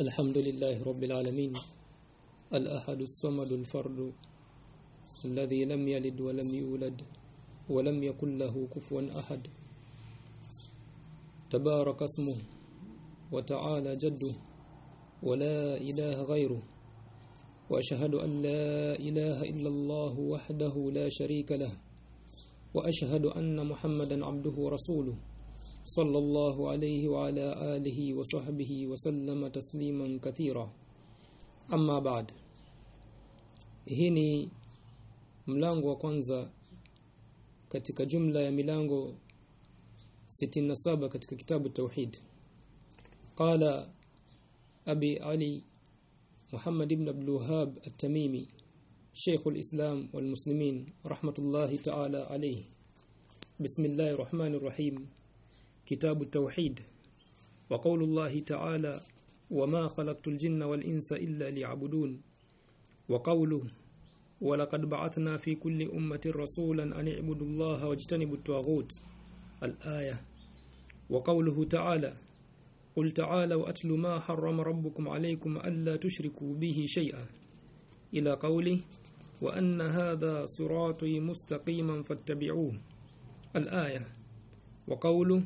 الحمد لله رب العالمين الأحد الصمد الفرد الذي لم يلد ولم يولد ولم يكن له كفوا أحد. تبارك اسمه وتعالى جده ولا إله غيره وأشهد أن لا إله إلا الله وحده لا شريك له وأشهد أن محمدا عبده ورسوله. صلى الله عليه وعلى آله وصحبه وسلم تسليما كثيرا. أما بعد ni mlango wa kwanza katika jumla ya milango 67 katika kitabu tauhid qala abi ali muhammad ibn abdul wahhab at-tamimi شيخ الإسلام والمسلمين رحمة الله تعالى عليه بسم الله الرحمن الرحيم كتاب التوحيد وقول الله تعالى وما خلقت الجن والإنس إلا ليعبدون وقوله ولقد بعثنا في كل أمة رسولا أن اعبدوا الله واجتنبوا الطاغوت الآية. وقوله تعالى قل تعالوا أتل ما حرم ربكم عليكم ألا تشركوا به شيئا. إلى قوله وأن هذا صراطي مستقيما فاتبعوه الآية. وقوله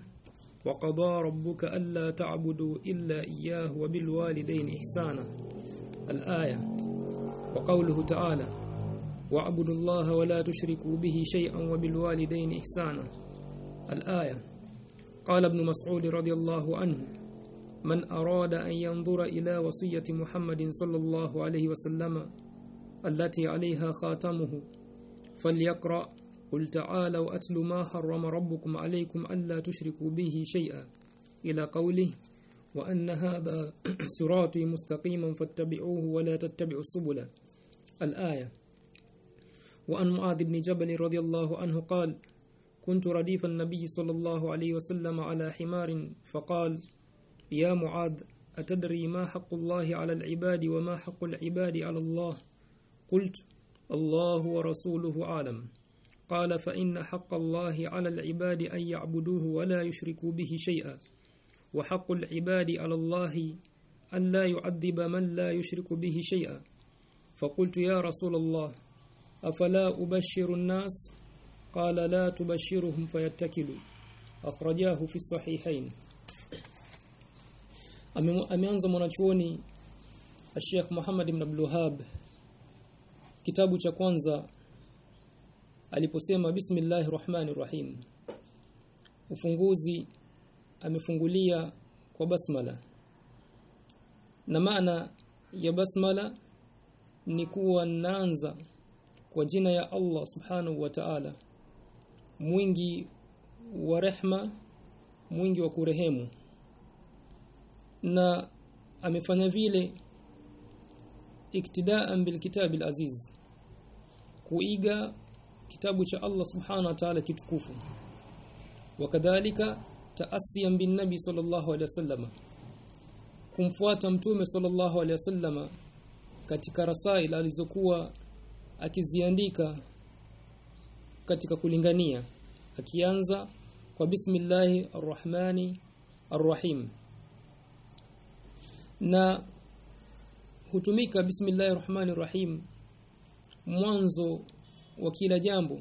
وقضى ربك ألا تعبدوا إلا إياه وبالوالدين إحسانا. الآية وقوله تعالى واعبدوا الله ولا تشركوا به شيئا وبالوالدين إحسانا. الآية قال ابن مسعود رضي الله عنه من أراد أن ينظر إلى وصية محمد صلى الله عليه وسلم التي عليها خاتمه فليقرأ قل تعالوا أتل ما حرم ربكم عليكم ألا تشركوا به شيئا. إلى قوله وأن هذا صراطي مستقيما فاتبعوه ولا تتبعوا السبل. الآية وأن معاذ بن جبل رضي الله عنه قال كنت رديف النبي صلى الله عليه وسلم على حمار فقال يا معاذ أتدري ما حق الله على العباد وما حق العباد على الله؟ قلت الله ورسوله أعلم. قال فإن حق الله على العباد أن يعبدوه ولا يشركوا به شيئا. وحق العباد على الله أن لا يعذب من لا يشرك به شيئا. فقلت يا رسول الله أفلا أبشر الناس؟ قال لا تبشرهم فيتكلوا. أخرجاه في الصحيحين. ameanza mwanachuoni Sheikh Muhammad ibn Abdul Wahhab kitabu cha kwanza aliposema bismillahir rahmanir rahim. Ufunguzi amefungulia kwa basmala. Na maana ya basmala ni kuwa naanza kwa jina ya Allah subhanahu wa ta'ala. Mwingi wa rehma mwingi wa kurehemu. Na amefanya vile iktidaan bil kitab aziz. Kuiga kitabu cha Allah subhanahu wa ta'ala kitukufu. Wakadhalika taasiyan bin nabi sallallahu alaihi wasallam kumfuata mtume sallallahu alaihi wasallam katika rasail alizokuwa akiziandika katika kulingania akianza kwa bismillahi arrahmani arrahim na hutumika bismillahir rahmanir rahim mwanzo wa kila jambo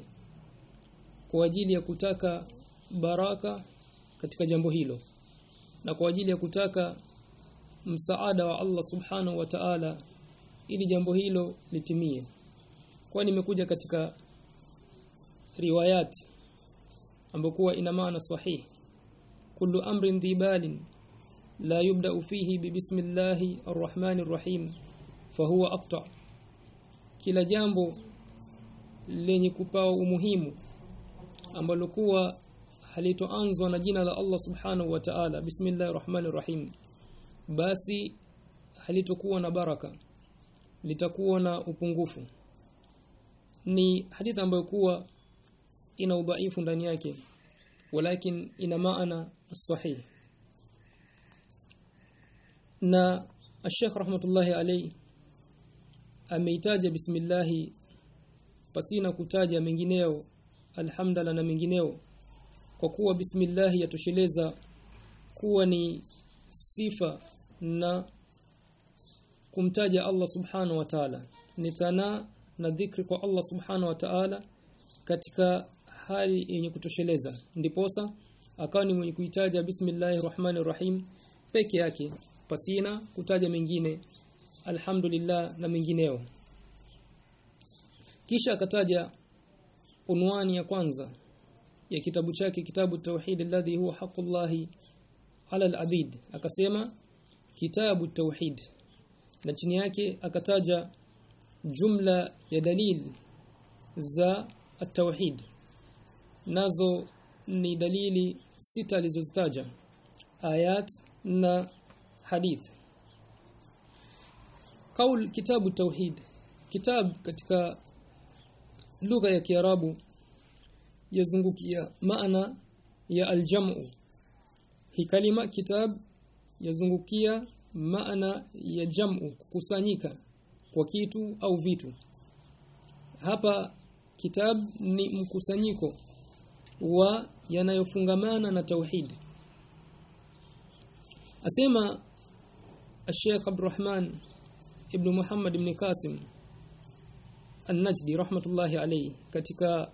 kwa ajili ya kutaka baraka katika jambo hilo na kwa ajili ya kutaka msaada wa Allah subhanahu wa ta'ala ili jambo hilo litimie. Kwa nimekuja katika riwayat ambokuwa ina maana sahihi kullu amrin dhibalin la yubda fihi bi bismillahir arrahmanir rahim fahuwa aqta. Kila jambo lenye kupao umuhimu ambalo kuwa halitoanzwa na jina la Allah subhanahu wa ta'ala. Bismillahir rahmanir rahim. Basi halitokuwa na baraka litakuwa na upungufu. Ni hadithi ambayo kuwa ina udhaifu ndani yake walakin ina maana sahih. Na Sheikh rahmatullahi alayhi ameitaja bismillah pasina kutaja mengineo alhamdala na mengineo. Kwa kuwa bismillah yatosheleza kuwa ni sifa na kumtaja Allah subhanahu wa ta'ala. Ni thana na dhikri kwa Allah subhanahu wa ta'ala katika hali yenye kutosheleza. Ndiposa akawa ni mwenye kuitaja bismillahir rahmanir rahim peke yake pasina kutaja mengine alhamdulillah na mengineo kisha akataja unwani ya kwanza ya kitabu chake kitabu tauhid alladhi huwa haqqullah ala al-abid. Akasema kitabu tauhid. Na chini yake akataja jumla ya dalil za at-tauhid. Nazo ni dalili sita alizozitaja ayat na hadith. Kaul kitabu tauhid. Kitab katika lugha ya Kiarabu yazungukia maana ya aljamu. Hi kalima kitab yazungukia maana ya jamu kukusanyika kwa kitu au vitu. Hapa kitab ni mkusanyiko wa yanayofungamana na tauhid. Asema Sheikh Abdurrahman ibn Muhammad ibn Qasim An-Najdi rahmatullahi alayhi katika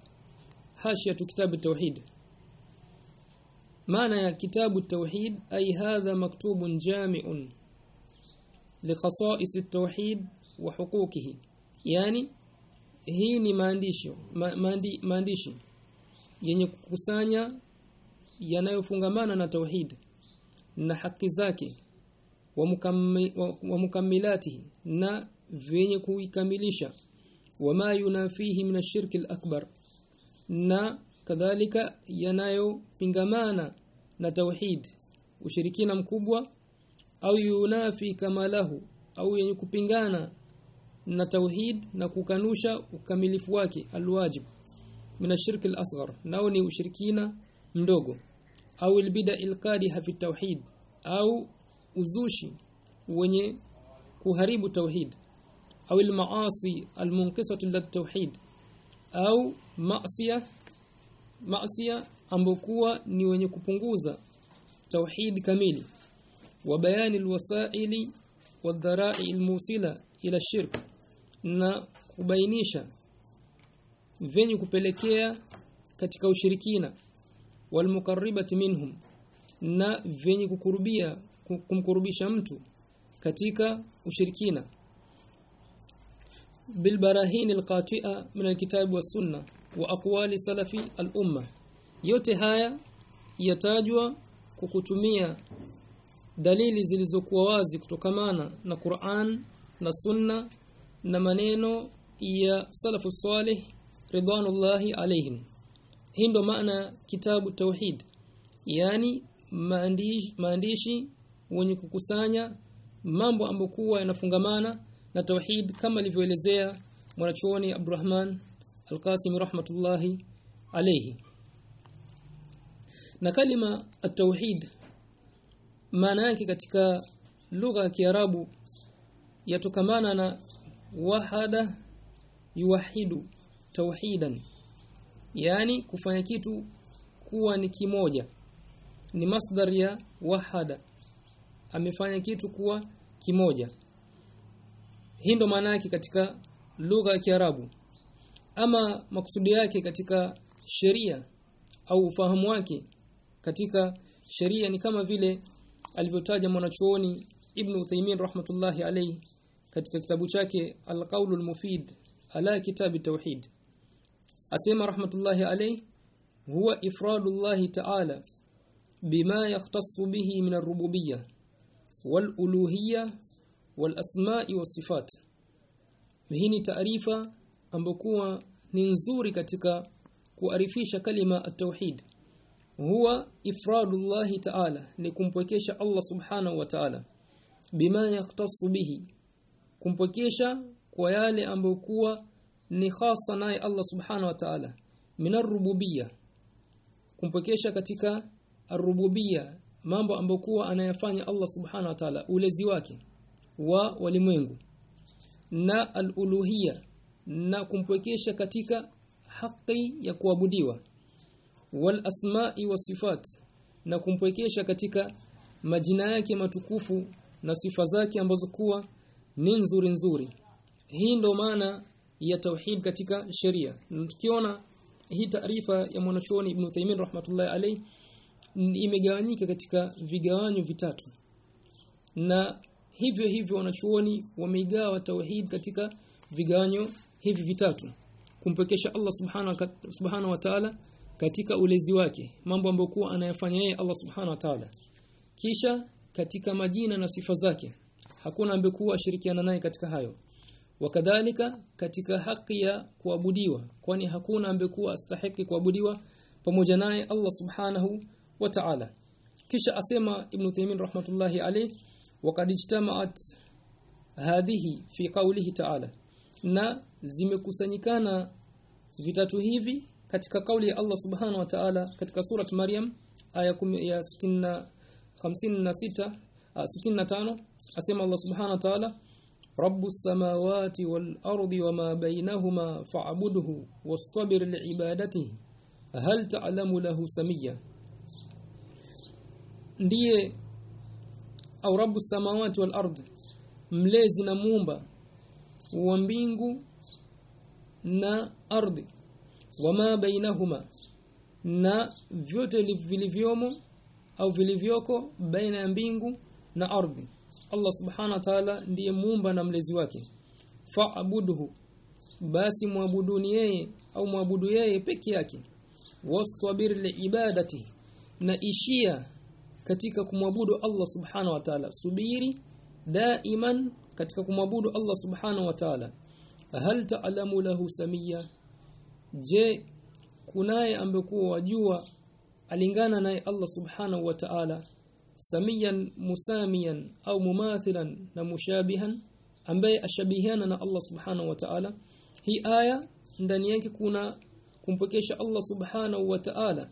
hashia tu kitabu tauhid maana ya kitabu tauhid ai hadha maktubun jami'un liqasa'is at-tauhid wa huquqihi. Yani hii ni maandisho ma, maandi, maandishi yenye kukusanya yanayofungamana na tauhid na haki zake wa, mukammi, mukammilati na vyenye kuikamilisha wama yunafihi min ash-shirk al-akbar na kadhalika yanayopingamana na tauhid ushirikina mkubwa au yunafi kamalahu au yenye kupingana na tauhid na kukanusha ukamilifu wake alwajib min al-asghar. Nao ni ushirikina mdogo au albida ilqadiha fi tauhid au uzushi wenye kuharibu tauhid au almaasi almunqisatu au maasiya maasiya ambokuwa ni wenye kupunguza tauhid kamili wa bayani alwasaili wadhara'i almusila ila shirk na kubainisha venye kupelekea katika ushirikina walmukarribati minhum na venye kukurubia kumkurubisha mtu katika ushirikina bilbarahin alqati'a min alkitab wa sunna wa aqwali salafi al-umma yote haya yatajwa kwa kutumia dalili zilizokuwa wazi kutokamana na Qur'an na Sunna na maneno ya salafu salih ridwanullahi alaihim hii ndo maana kitabu tauhid yani maandishi maandishi wenye kukusanya mambo ambayo kuwa yanafungamana na tauhid kama alivyoelezea mwanachuoni Abdurrahman Al-Qasim rahmatullahi alayhi. Na kalima at-tauhid maana yake katika lugha ya Kiarabu yatokamana na wahada yuwahidu tauhidan yani kufanya kitu kuwa ni kimoja ni masdar ya wahada amefanya kitu kuwa kimoja hii ndo maana yake katika lugha ya Kiarabu. Ama maksudi yake katika sheria au ufahamu wake katika sheria ni kama vile alivyotaja mwanachuoni Ibn Uthaymeen rahmatullahi alayhi katika kitabu chake Al-Qawl al-Mufid ala kitab tauhid asema rahmatullahi alayhi huwa ifradullahi ta'ala bima yahtassu bihi min ar-rububiyyah wal-uluhiyyah wal-asma'i was-sifat hii ni taarifa ambokuwa ni nzuri katika kuarifisha kalima at-tauhid. Huwa ifradullah ta'ala ni kumpwekesha Allah subhanahu wa ta'ala. Bima yaktasu bihi kumpwekesha kwa yale ambokuwa ni khasa naye Allah subhanahu wa ta'ala. Minarububia kumpwekesha katika arububia mambo ambokuwa anayafanya Allah subhanahu wa ta'ala ulezi wake wa walimwengu na aluluhia na kumpwekesha katika haki ya kuabudiwa wal asma'i wa sifat na kumpwekesha katika majina yake matukufu na sifa zake ambazo kuwa ni nzuri nzuri. Hii ndo maana ya tauhid katika sheria. Tukiona hii taarifa ya mwanachuoni Ibn Taymiyyah rahmatullahi alayhi imegawanyika katika vigawanyo vitatu. Na hivyo hivyo wanachuoni wameigawa tauhid katika viganyo hivi vitatu. Kumpekesha Allah subhanahu subhanahu wa ta'ala katika ulezi wake mambo ambayo kuwa anayafanya yeye Allah subhanahu wa ta'ala. Kisha katika majina na sifa zake hakuna ambaye kuwa ashirikiana naye katika hayo. Wakadhalika katika haki ya kuabudiwa kwani hakuna ambekuwa astahiki kuabudiwa pamoja naye Allah subhanahu wa ta'ala. Kisha asema ibn Taymiyyah rahmatullahi alayh waqad ijtama'at hadhihi fi qawlihi ta'ala na zimekusanyikana vitatu hivi katika kauli ya Allah subhanahu wa ta'ala katika surat Maryam aya ya 60 56 65 asema Allah subhanahu wa ta'ala rabbus samawati wal ardi wama bainahuma fa'budhu wastabir li'ibadatihi hal ta'lamu lahu samiyya. Ndiye au rabu samawati wal ardh mlezi na muumba wa mbingu na ardhi wama bainahuma na vyote vilivyomo au vilivyoko baina ya mbingu na ardhi. Allah subhana wa ta'ala ndiye muumba na mlezi wake. Fa'buduhu basi muabuduni yeye au muabudu yeye peke yake. Wastabir liibadati na ishia katika kumwabudu Allah subhanahu wa ta'ala. Subiri daiman katika kumwabudu Allah subhanahu wa ta'ala. Hal ta'lamu lahu samia? Je kunaye ambekuwa wajua alingana naye Allah subhanahu wa ta'ala? Samiyan musamiyan au mumathilan na mushabihan? Ambaye ashabihiana na Allah subhanahu wa ta'ala. Hii aya ndani yake kuna kumpokesha Allah subhanahu wa ta'ala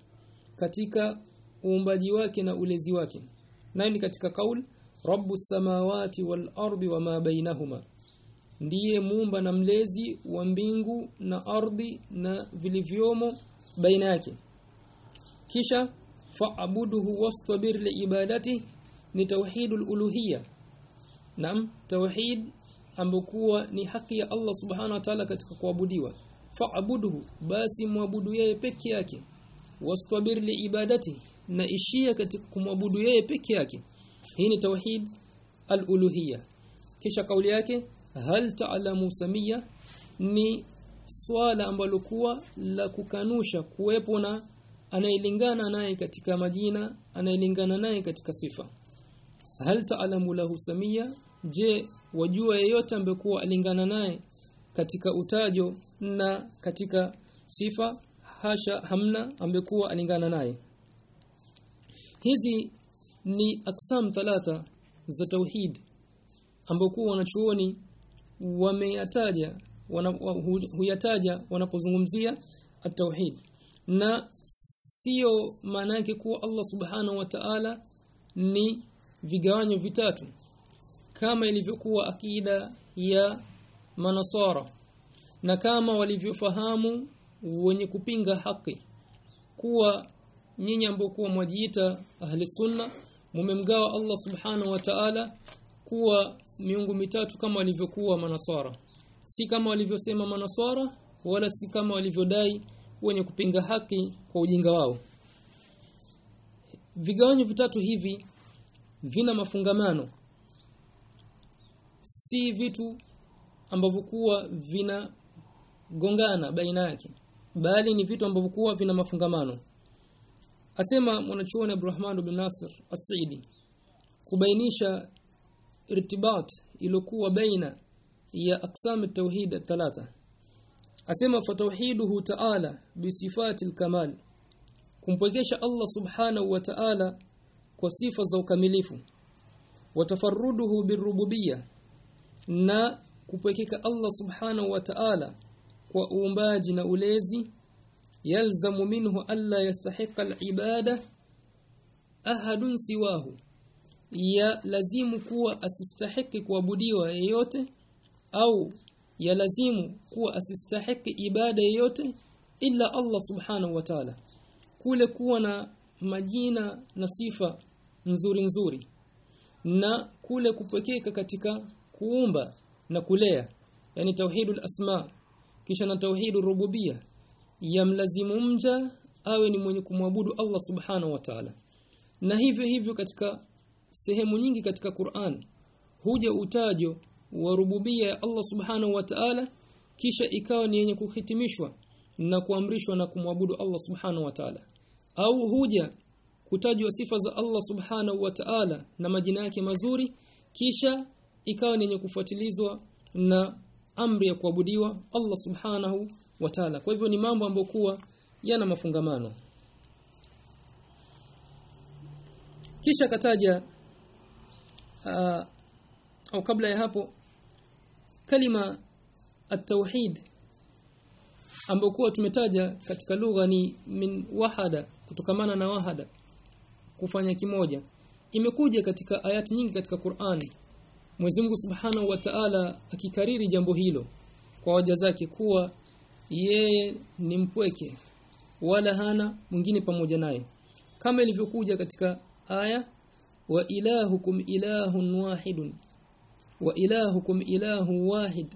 katika uumbaji wake na ulezi wake. Nayo ni katika kaul rabbus samawati wal ardi wama bainahuma. Ndiye muumba na mlezi wa mbingu na ardhi na vilivyomo baina yake. Kisha fa'buduhu wastabir li ibadati ni tauhidul uluhiyya. Naam tauhid ambokuwa ni haki ya Allah subhanahu wa ta'ala katika kuabudiwa. Fa'buduhu basi muabudu yeye peke yake. Wastabir liibadati na ishia katika kumwabudu yeye peke yake. Hii ni tauhid al-uluhiyya. Kisha kauli yake hal ta'lamu samia ni swala ambalo kuwa la kukanusha kuwepo na anayelingana naye katika majina anayelingana naye katika sifa. Hal ta'lamu lahu samia je wajua yeyote ambekuwa alingana naye katika utajo na katika sifa hasha hamna ambekuwa alingana naye hizi ni aksam thalatha za tauhid ambao kuwa wanachuoni wameyataja wana, huyataja wanapozungumzia at-tauhid. Na sio maana yake kuwa Allah subhanahu wa ta'ala ni vigawanyo vitatu kama ilivyokuwa akida ya manasara na kama walivyofahamu wenye kupinga haki kuwa nyinyi ambao kuwa mwajiita ahli sunna mumemgawa Allah subhanahu wa ta'ala kuwa miungu mitatu kama walivyokuwa manaswara. Si kama walivyosema manaswara wala si kama walivyodai wenye kupinga haki kwa ujinga wao. Vigawanyo vitatu hivi vina mafungamano. Si vitu ambavyo kuwa vina gongana baina yake bali ni vitu ambavyo kuwa vina mafungamano asema mwanachuoni Abdurrahman bin Nasir As-Saidi kubainisha irtibat iliyokuwa baina ya aqsam at-tauhid at-thalatha. Asema fatauhiduhu ta'ala bi sifati al-kamal kumpwekesha Allah subhanahu wa ta'ala kwa sifa za ukamilifu. Watafarruduhu birububiyya na kupwekeka Allah subhanahu wa ta'ala kwa uumbaji na ulezi yalzamu minhu alla yastahiqa alibada ahadun siwahu. Ya lazimu kuwa asistahiki kuabudiwa yeyote au ya lazimu kuwa asistahiki ibada yeyote ila Allah subhanahu wa ta'ala. Kule kuwa na majina na sifa nzuri nzuri na kule kupekeka katika kuumba na kulea yani tauhidul asma kisha na tauhidur rububia yamlazimu mja awe ni mwenye kumwabudu Allah subhanahu wa ta'ala. Na hivyo hivyo katika sehemu nyingi katika Qur'an huja utajo wa rububia ya Allah subhanahu wa ta'ala kisha ikawa ni yenye kuhitimishwa na kuamrishwa na kumwabudu Allah subhanahu wa ta'ala. Au huja kutajwa sifa za Allah subhanahu wa ta'ala na majina yake mazuri kisha ikawa ni yenye kufuatilizwa na amri ya kuabudiwa Allah subhanahu wa ta'ala kwa hivyo ni mambo ambayo kuwa yana mafungamano. Kisha kataja uh, au kabla ya hapo kalima at-tauhid ambayo kuwa tumetaja katika lugha ni min wahada kutokamana na wahada kufanya kimoja. Imekuja katika ayati nyingi katika Qur'an. Mwenyezi Mungu Subhanahu wa Ta'ala akikariri jambo hilo kwa waja zake kuwa yeye ni mpweke wala hana mwingine pamoja naye. Kama ilivyokuja katika aya wa ilahukum ilahun wahidun wa ilahukum ilahu wahid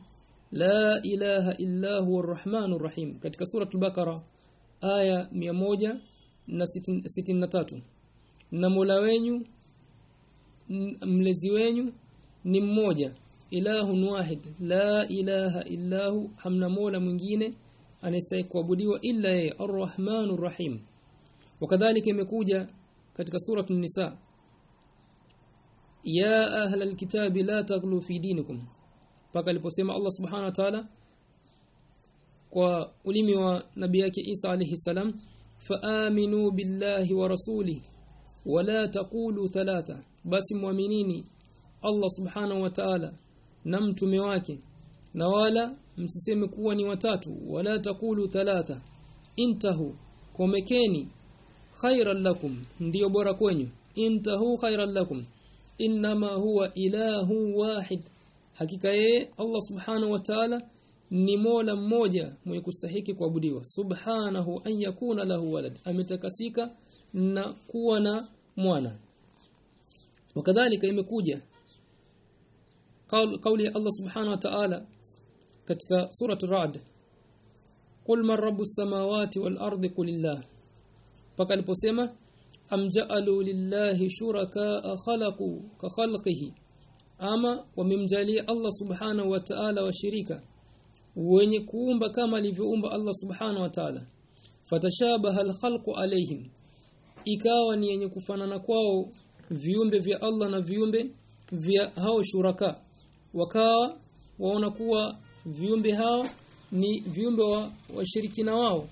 la ilaha illa huwa arrahmanur rahim katika suratul baqara aya 163 na Mola wenyu mlezi wenyu ni mmoja ilahun wahid. La ilaha illahu. Hamna mola mwingine anayestahili kuabudiwa illa yeye. Arrahmanur rahim. Wakadhalika imekuja katika suratul nisa. Ya ahla alkitabi la taghlu fi dinikum. Paka aliposema Allah subhanahu wa ta'ala kwa ulimi wa nabii yake Isa alayhi salam faaminu billahi wa rasuli wala taqulu thalatha. Basi muaminini Allah subhanahu wa ta'ala na mtume wake. Na wala msiseme kuwa ni watatu wala takulu thalatha. Intahu komekeni khairan lakum ndiyo bora kwenyu. Intahu khairan lakum inma huwa ilahu wahid. Hakika yeye Allah subhanahu wa ta'ala ni mola mmoja mwenye kustahiki kuabudiwa. Subhanahu an yakuna lahu walad ametakasika na kuwa na mwana. Wakadhalika imekuja kauli ya Allah subhanahu wa ta'ala katika ar-ra'd qul man rabbus samawati wal ardi qulillah paka aliposema amja'alu lillahi shuraka khalaqu ka khalqihi ama wamemjalia Allah subhanahu wa ta'ala washirika wenye kuumba kama alivyoumba Allah subhanahu wa ta'ala fatashabaha al-khalqu alayhim ikawa ni yenye kufanana kwao viumbe vya Allah na viumbe vya hao shuraka wakawa waona kuwa viumbe hao ni viumbe wa washirikina wao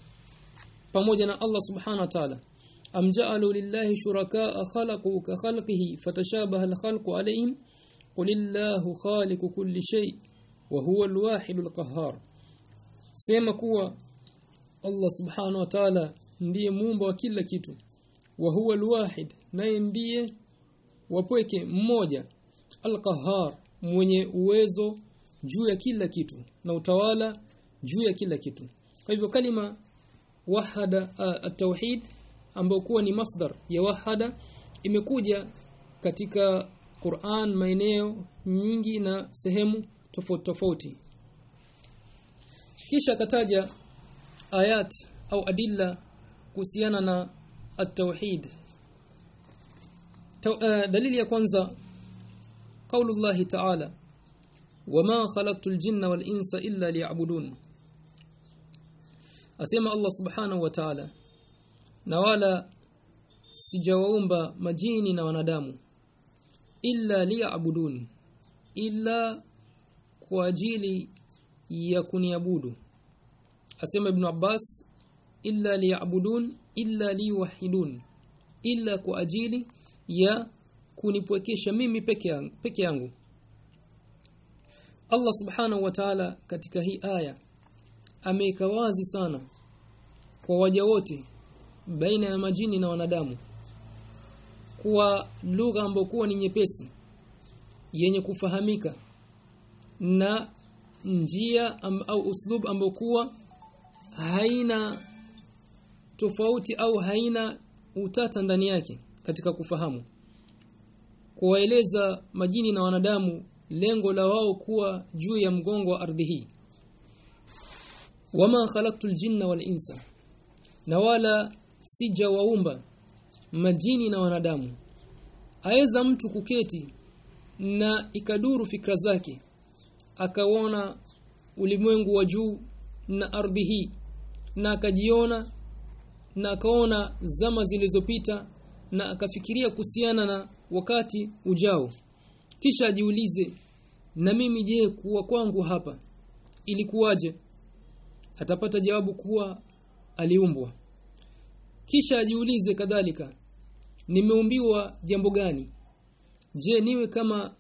pamoja na Allah subhanahu wa ta'ala. Amja'alu lillahi shuraka khalaqu ka khalqihi fatashabaha al-khalqu alayhim qulillahu khaliqu kulli shay wa huwa al-wahid al-qahhar sema kuwa Allah subhanahu wa ta'ala ndiye muumba wa kila kitu wa huwa al-wahid naye ndiye wapweke mmoja al-qahhar mwenye uwezo juu ya kila kitu na utawala juu ya kila kitu. Kwa hivyo kalima wahada at-tauhid ambayo kuwa ni masdar ya wahada imekuja katika Qur'an maeneo nyingi na sehemu tofauti tofauti. Kisha kataja ayat au adilla kuhusiana na at-tauhid. Dalili ya kwanza قول الله تعالى وما خلقت الجن والانس الا ليعبدون اسما الله سبحانه وتعالى. نوالا سجاومبا مجيني نا وانadamu الا ليعبدون الا كواجيلي يكنيعبدو اسما ابن عباس الا ليعبدون الا ليوحدون. الا كواجيلي ya kunipwekesha mimi peke yangu peke yangu. Allah subhanahu wa ta'ala katika hii aya ameweka wazi sana kwa waja wote baina ya majini na wanadamu kuwa lugha ambayo ni nyepesi yenye kufahamika na njia am, au uslub ambayo kuwa haina tofauti au haina utata ndani yake katika kufahamu kuwaeleza majini na wanadamu lengo la wao kuwa juu ya mgongo wa ardhi hii. Wama khalaqtul jinna wal insa. Na wala sijawaumba majini na wanadamu. Aweza mtu kuketi na ikaduru fikra zake akaona ulimwengu wa juu na ardhi hii na akajiona na akaona zama zilizopita na akafikiria kuhusiana na wakati ujao. Kisha ajiulize na mimi je kuwa kwangu hapa? Ilikuwaje? Atapata jawabu kuwa aliumbwa. Kisha ajiulize kadhalika nimeumbiwa jambo gani? Je niwe kama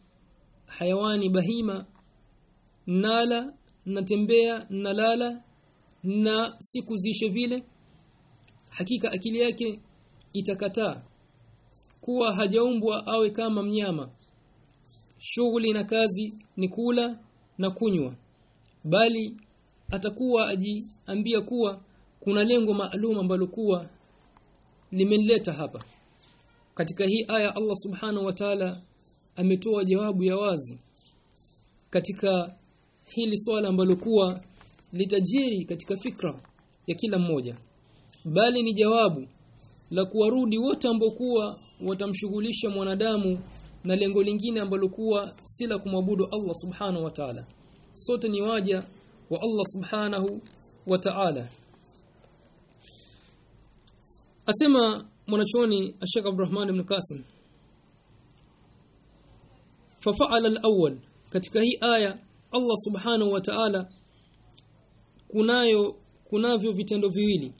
hayawani bahima nala natembea nalala na siku zishe vile? Hakika akili yake itakataa kuwa hajaumbwa awe kama mnyama. Shughuli na kazi ni kula na kunywa bali atakuwa ajiambia kuwa kuna lengo maalum ambalo kuwa limeleta hapa. Katika hii aya Allah subhanahu wa ta'ala ametoa jawabu ya wazi katika hili swala ambalo kuwa litajiri katika fikra ya kila mmoja bali ni jawabu la kuwarudi wote ambao kuwa watamshughulisha mwanadamu na lengo lingine ambalo kuwa si la kumwabudu Allah subhanahu wa ta'ala. Sote ni waja wa Allah subhanahu wa ta'ala. Asema mwanachuoni Sheikh Abdurrahman ibn Qasim fafa'ala al-awwal katika hii aya Allah subhanahu wa ta'ala kunayo kunavyo vitendo viwili.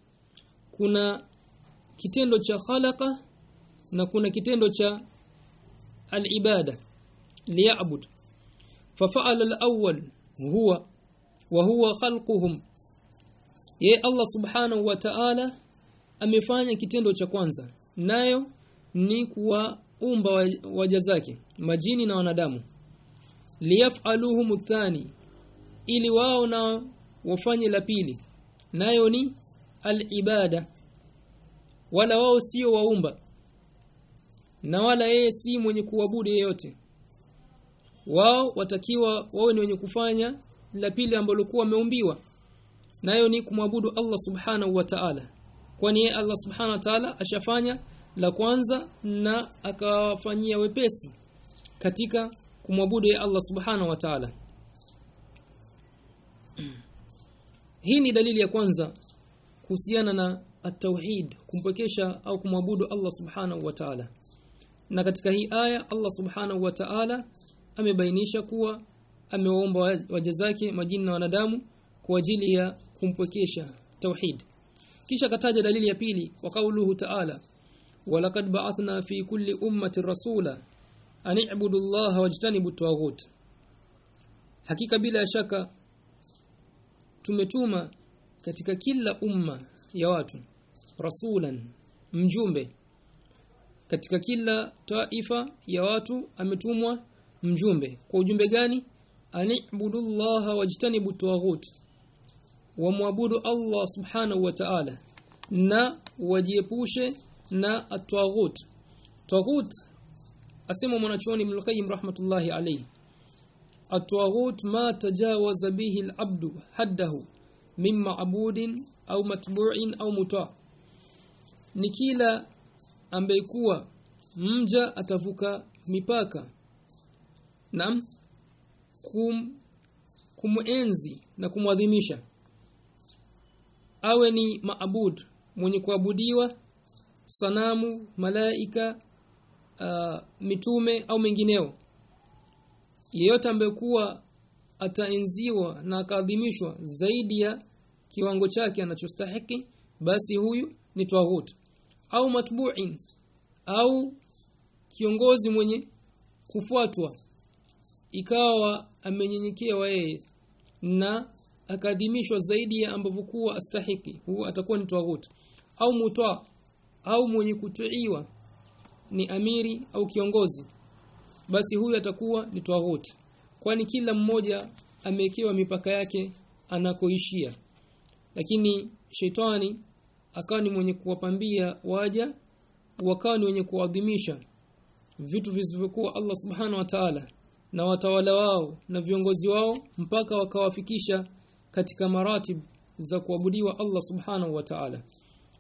Kuna kitendo cha khalaqa na kuna kitendo cha alibada liya'bud. Fafa'ala al-awwal huwa wa huwa khalquhum. Ye Allah subhanahu wa ta'ala amefanya kitendo cha kwanza nayo ni kuwaumba waja zake majini na wanadamu. Liyafaluhum thani ili wao na wafanye la pili nayo ni alibada. Wala wao sio waumba na wala yeye si mwenye kuabudu yeyote. Wao watakiwa wao ni wenye kufanya la pili ambalo kuwa wameumbiwa nayo ni kumwabudu Allah subhanahu wa ta'ala. Kwani yeye Allah subhanahu wa ta'ala ashafanya la kwanza na akawafanyia wepesi katika kumwabudu yeye Allah subhanahu wa ta'ala. Hii ni dalili ya kwanza kuhusiana na at-tauhid kumpekesha au kumwabudu Allah subhanahu wa ta'ala na katika hii aya Allah subhanahu wa ta'ala amebainisha kuwa amewaomba waja zake majini na wanadamu kwa ajili ya kumpwekesha tauhid. Kisha kataja dalili ya pili wa kauluhu ta'ala walaqad ba'athna fi kulli ummatin rasula an i'budu allaha wajtanibu tawagut hakika bila shaka tumetuma katika kila umma ya watu rasulan mjumbe katika kila taifa ya watu ametumwa mjumbe. Kwa ujumbe gani? Anibudullaha wajtanibu tawaghut wamwabudu Allah subhanahu wa ta'ala. Na wajiepushe na at-tawaghut tawaghut asema mwanachuoni Ibn rahmatullahi alayhi. At-tawaghut ma tajawaza bihi al-abdu haddahu min ma'budin au matbu'in au muta. Ni kila ambaye kuwa mja atavuka mipaka. Naam. Kum kumuenzi na kumwadhimisha. Awe ni maabud mwenye kuabudiwa sanamu malaika uh, mitume au mengineo. Yeyote ambaye kuwa ataenziwa na akaadhimishwa zaidi ya kiwango chake anachostahiki basi huyu ni tawhut au matbu'in au kiongozi mwenye kufuatwa ikawa amenyenyekewa yeye na akadhimishwa zaidi ya ambavyo kuwa astahiki huwa atakuwa ni tawhut au mutoa au mwenye kutuiwa ni amiri au kiongozi basi huyu atakuwa ni tawhut kwani kila mmoja amewekewa mipaka yake anakoishia. Lakini shetani akawa ni mwenye kuwapambia waja wakawa ni wenye kuadhimisha vitu visivyokuwa Allah subhana wa ta'ala na watawala wao na viongozi wao mpaka wakawafikisha katika maratib za kuabudiwa Allah subhanahu wa ta'ala.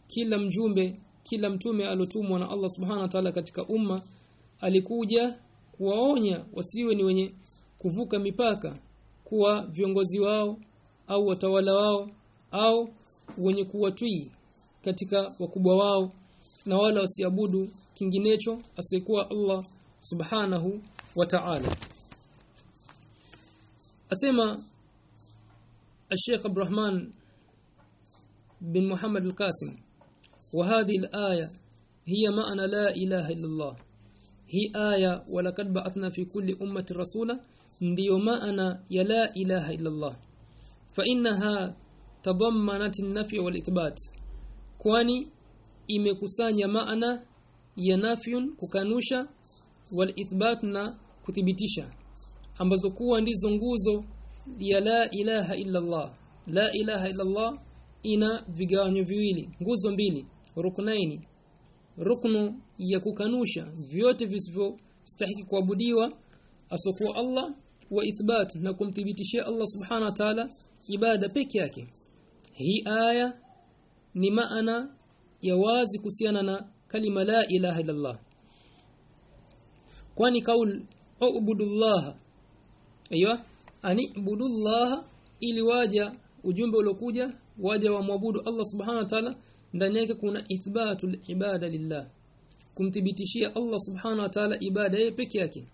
Kila mjumbe kila mtume alotumwa na Allah subhanahu wa ta'ala katika umma alikuja kuwaonya wasiwe ni wenye kuvuka mipaka kuwa viongozi wao au watawala wao au wenye kuwatwii katika wakubwa wao na wala wasiabudu kinginecho asiyekuwa Allah subhanahu wa ta'ala asema الشيخ عبد الرحمن بن محمد القاسم وهذه الآية هي معنى لا إله إلا الله هي آية ولقد بعثنا في كل أمة رسولا ndio maana ya la ilaha illa Allah fa innaha tadammanat an-nafy wal ithbat kwani imekusanya maana ya nafyun kukanusha wal ithbat na kuthibitisha ambazo kuwa ndizo nguzo ya la ilaha illa Allah la ilaha illa Allah ina vigawanyo viwili nguzo mbili ruknaini. Ruknu ya kukanusha vyote visivyostahili kuabudiwa asokuwa Allah wa ithbat na kumthibitishia Allah subhanahu wa ta'ala ibada peke yake. Hii aya ni maana ya wazi kuhusiana na kalima la ilaha illallah. Kwani kaul ubudullah aiyo ani budullah ili waja ujumbe uliokuja waja wa muabudu Allah subhanahu wa ta'ala ndani yake kuna ithbatul ibada lillah kumthibitishia Allah subhanahu wa ta'ala ibada yake peke yake.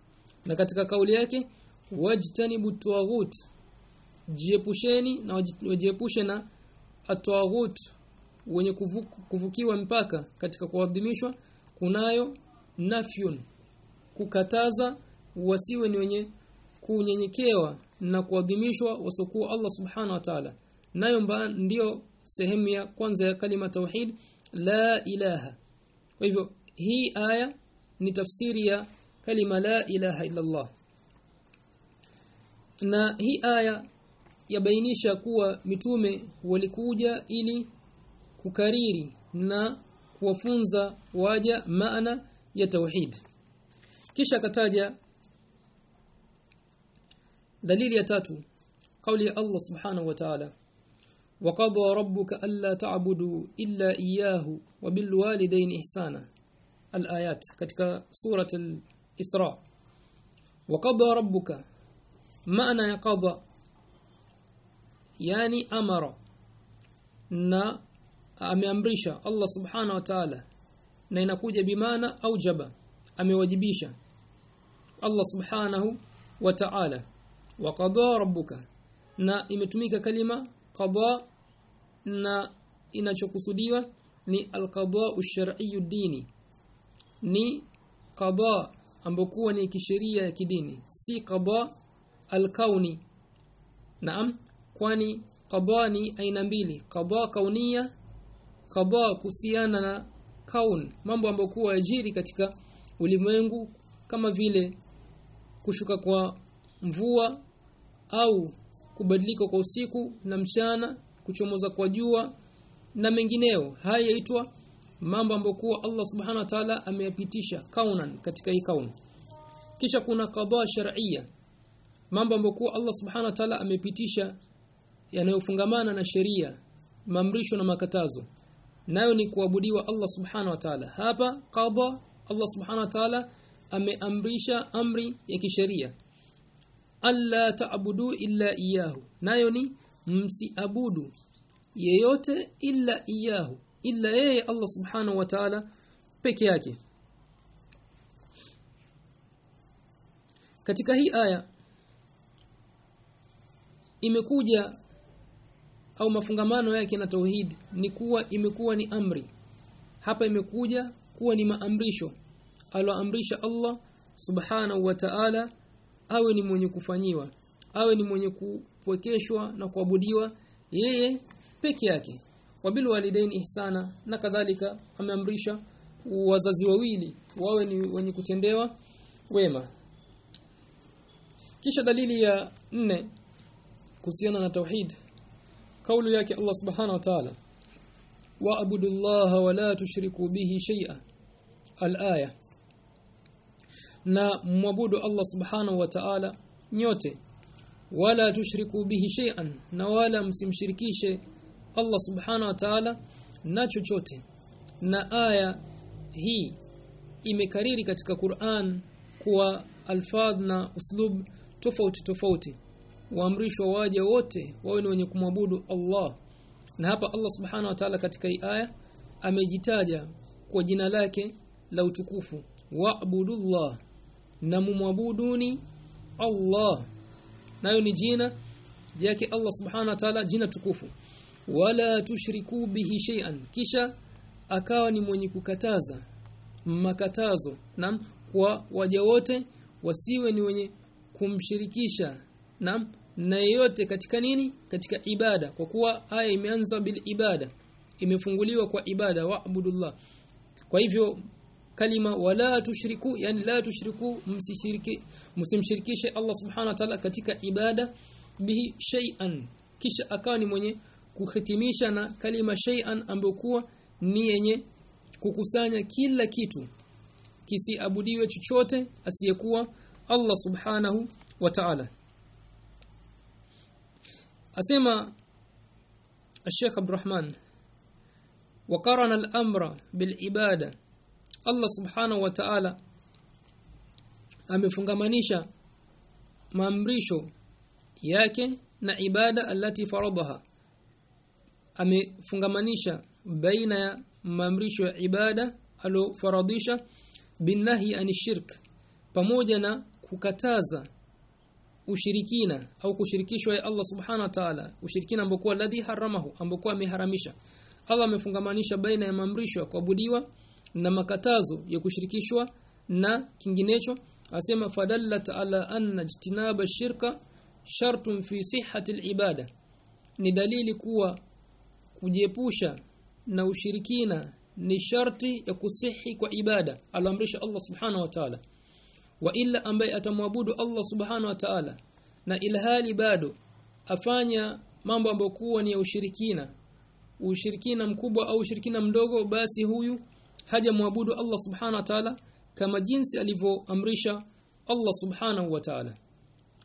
Na katika kauli yake wajtanibu tawagut jiepusheni na wajiepushe na atawaghut wenye kuvuku, kuvukiwa mpaka katika kuadhimishwa kunayo nafyun kukataza wasiwe ni wenye kunyenyekewa na kuadhimishwa wasokuwa Allah subhana wa ta'ala. Nayo ndio sehemu ya kwanza ya kalima tauhid la ilaha. Kwa hivyo hii aya ni tafsiri ya kalima la ilaha illa Allah na hii aya yabainisha kuwa mitume walikuja ili kukariri na kuwafunza waja maana ya tauhid kisha kataja dalili ya tatu kauli ya Allah subhanahu wa ta'ala وقضى ربك ألا تعبدوا إلا إياه وبالوالدين إحسانا الآيات katika سورة الإسراء وقضى ربك معنى يقضى yani amara na ameamrisha Allah subhanahu wa ta'ala na inakuja bimaana aujaba amewajibisha Allah subhanahu wa ta'ala. Wa qada rabbuka na imetumika kalima qada na inachokusudiwa ni alqada ash-shar'i dini ni qada ambokuwa ni kisheria ya kidini si qada alkauni. Naam kwani qada ni aina mbili qada kaunia qada kuhusiana na kaun mambo ambayo kuwa yajiri katika ulimwengu kama vile kushuka kwa mvua au kubadilika kwa usiku na mchana kuchomoza kwa jua na mengineo. Haya yaitwa mambo ambayo kuwa Allah subhanahu wa ta'ala ameyapitisha kaunan katika hii kaun. Kisha kuna qada sharia mambo ambayo kuwa Allah subhanahu wa ta'ala amepitisha yanayofungamana na sheria maamrisho na makatazo nayo ni kuabudiwa Allah subhanahu wa ta'ala. Hapa qada Allah subhana wa ta'ala ameamrisha amri ya kisheria. Alla ta'budu illa iyahu nayo ni msiabudu yeyote illa iyahu illa yeye Allah subhanahu wa ta'ala peke yake. Katika hii aya imekuja au mafungamano yake na tauhid ni kuwa imekuwa ni amri. Hapa imekuja kuwa ni maamrisho. Aloamrisha Allah subhanahu wa ta'ala awe ni mwenye kufanyiwa awe ni mwenye kupwekeshwa na kuabudiwa yeye peke yake. Wabil walidain ihsana na kadhalika ameamrisha wazazi wawili wawe ni wenye kutendewa wema. Kisha dalili ya nne kuhusiana na tauhid kaulu yake Allah subhanahu wa ta'ala wa'budu Allah wa la tushriku bihi shay'a. Al-aya na mwabudu Allah subhanahu wa ta'ala nyote wala tushriku bihi shay'an na wala msimshirikishe Allah subhanahu wa ta'ala na chochote. Na aya hii imekariri katika Qur'an kuwa alfadh na uslub tofauti tofauti waamrishwa waje wote wawe ni wenye kumwabudu Allah. Na hapa Allah subhanahu wa ta'ala katika hii aya amejitaja kwa jina lake la utukufu. Wa'budullah na mumwabuduni Allah. Nayo ni jina yake Allah subhanahu wa ta'ala jina tukufu. Wala tushriku bihi shay'an kisha akawa ni mwenye kukataza makatazo. Na kwa waja wote wasiwe ni wenye kumshirikisha nam na yote katika nini? Katika ibada. Kwa kuwa aya imeanza bil ibada. Imefunguliwa kwa ibada wa'budullah. Kwa hivyo kalima wala tushriku yani la tushriku msishiriki msimshirikishe Allah subhanahu wa ta'ala katika ibada bihi shay'an. Kisha akawa ni mwenye kuhitimisha na kalima shay'an ambokuwa ni yenye kukusanya kila kitu. Kisiabudiwe chochote asiyekuwa Allah subhanahu wa ta'ala asema الشيخ عبد الرحمن وقرن الأمر بالعبادة Allah subhanahu wa ta'ala amefungamanisha maamrisho yake na ibada alati faradaha amefungamanisha baina ya maamrisho ya ibada alofaradisha binahi anishirk pamoja na kukataza ushirikina au kushirikishwa ya Allah subhanahu wa ta'ala. Ushirikina ambokuwa ladhi haramahu ambokuwa ameharamisha. Allah amefungamanisha baina ya maamrisho ya kuabudiwa na makatazo ya kushirikishwa na kinginecho. Asema fadallat ala anna jtinaba shirka shartun fi sihhati ibada ni dalili kuwa kujiepusha na ushirikina ni sharti ya kusihi kwa ibada aloamrisha Allah subhanahu wa ta'ala wa illa ambaye atamwabudu Allah subhanahu wa ta'ala. Na ilhali bado afanya mambo ambayo kuwa ni ya ushirikina ushirikina mkubwa au ushirikina mdogo basi huyu haja muabudu Allah subhanahu wa ta'ala kama jinsi alivyoamrisha Allah subhanahu wa ta'ala.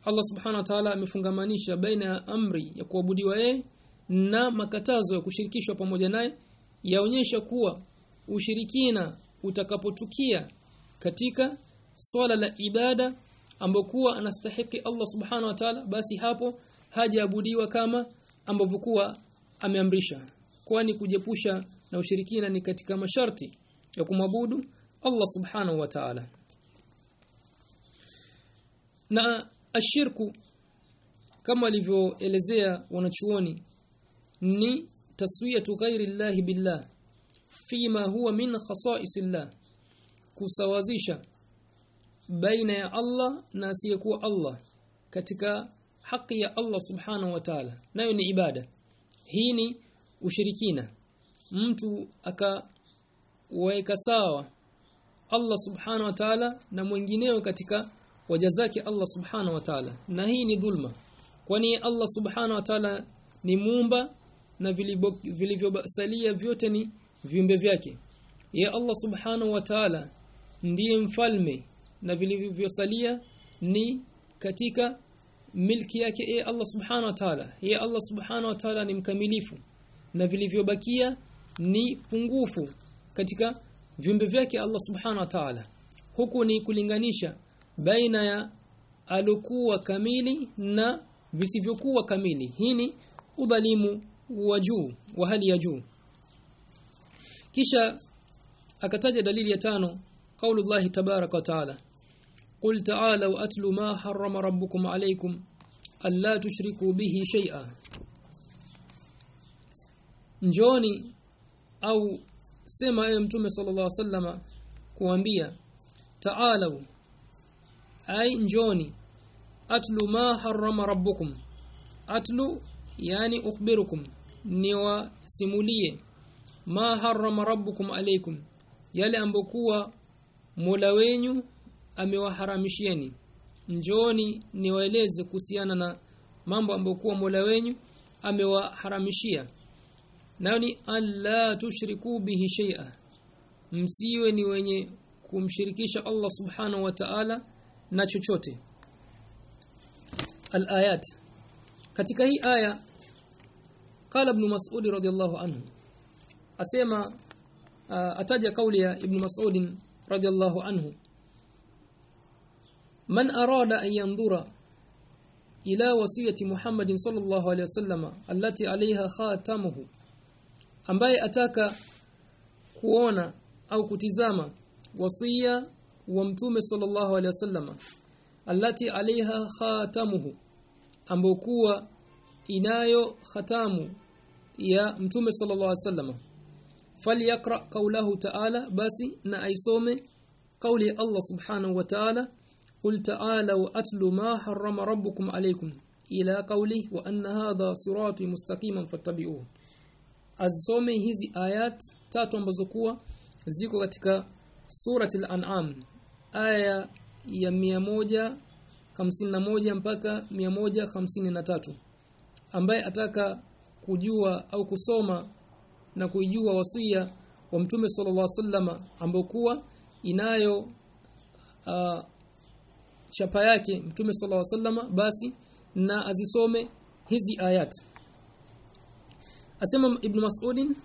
Allah subhanahu wa ta'ala amefungamanisha baina ya amri ya kuabudiwa yeye na makatazo ya kushirikishwa pamoja naye yaonyesha kuwa ushirikina utakapotukia katika swala la ibada ambokuwa anastahiki Allah subhanahu wa ta'ala basi hapo hajaabudiwa kama ambavyokuwa ameamrisha. Kwani kujepusha na ushirikina ni katika masharti ya kumwabudu Allah subhanahu wa ta'ala. Na ashirku kama alivyoelezea wanachuoni ni taswiyatu ghairi llahi billah fima huwa min khasaisillah kusawazisha baina ya Allah na asiyekuwa Allah katika haki ya Allah subhanahu wa ta'ala. Nayo ni ibada. Hii ni ushirikina. Mtu akaweka sawa Allah subhanahu wa ta'ala na mwingineo katika waja zake Allah subhanahu wa ta'ala. Na hii ni dhulma. Kwani Allah subhanahu wa ta'ala ni muumba na vilivyosalia vyote ni viumbe vyake. Ye Allah subhanahu wa ta'ala ndiye mfalme na vilivyosalia ni katika milki yake e Allah subhanahu wa ta'ala. Ye Allah subhanahu wa ta'ala ni mkamilifu na vilivyobakia ni pungufu katika viumbe vyake Allah subhanahu wa ta'ala. Huku ni kulinganisha baina ya alikuwa kamili na visivyokuwa kamili. Hii ni udhalimu wa juu wa hali ya juu. Kisha akataja dalili ya tano kaulullah tabaraka wa taala قل تعالوا أتل ما حرم ربكم عليكم ألا تشركوا به شيئا. نجوني أو سمع اي صلى الله عليه وسلم كوانبيا. تعالوا. أي نجوني أتل ما حرم ربكم. أتل يعني أخبركم. نيوا سيمولية. ما حرم ربكم عليكم. يلي امبكو مولا amewaharamishieni njooni niwaeleze kuhusiana na mambo ambayo kwa Mola wenyu amewaharamishia. Nayo ni alla tushriku bihi shay'a. Msiwe ni wenye kumshirikisha Allah subhanahu wa ta'ala na chochote. Al-ayat. Katika hii aya qala ibn mas'ud radiyallahu anhu. Asema uh, ataja kauli ya ibn mas'ud radiyallahu anhu man arada an yandura ila wasiyati Muhammadin sallallahu alaihi wasallama allati alaiha khatamuhu ambaye ataka kuona au kutizama wasia wa mtume sallallahu alaihi wasallama allati alaiha khatamuhu ambokuwa inayo khatamu ya mtume sallallahu alaihi wasallama falyaqra qawlahu ta'ala basi na aisome kauli Allah subhanahu wa ta'ala قل تعالوا أتل ما حرم ربكم عليكم إلى قوله وأن هذا صراطي مستقيما فاتبعوه azisome hizi ayat tatu ambazo kuwa ziko katika surati al-an'am aya ya 151 mpaka 153 ambaye ataka kujua au kusoma na kuijua wasia wa mtume sallallahu alaihi wasallama ambao kuwa inayo uh, chapa yake mtume alaihi wasallama basi na azisome hizi ayat. Asema ibn Mas'ud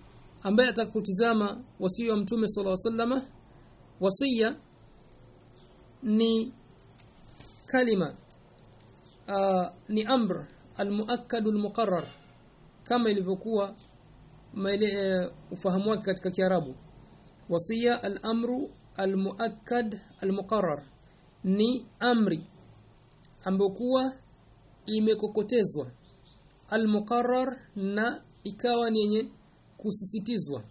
ambaye atakutizama wasio wa mtume alaihi wasallama wasia ni kalima uh, ni amr almuakkad almuqarrar kama ilivyokuwa maile uh, ufahamu wake katika Kiarabu. Wasia al-amru almuakkad almuqarrar ni amri ambokuwa imekokotezwa almuqarrar na ikawa ni yenye kusisitizwa.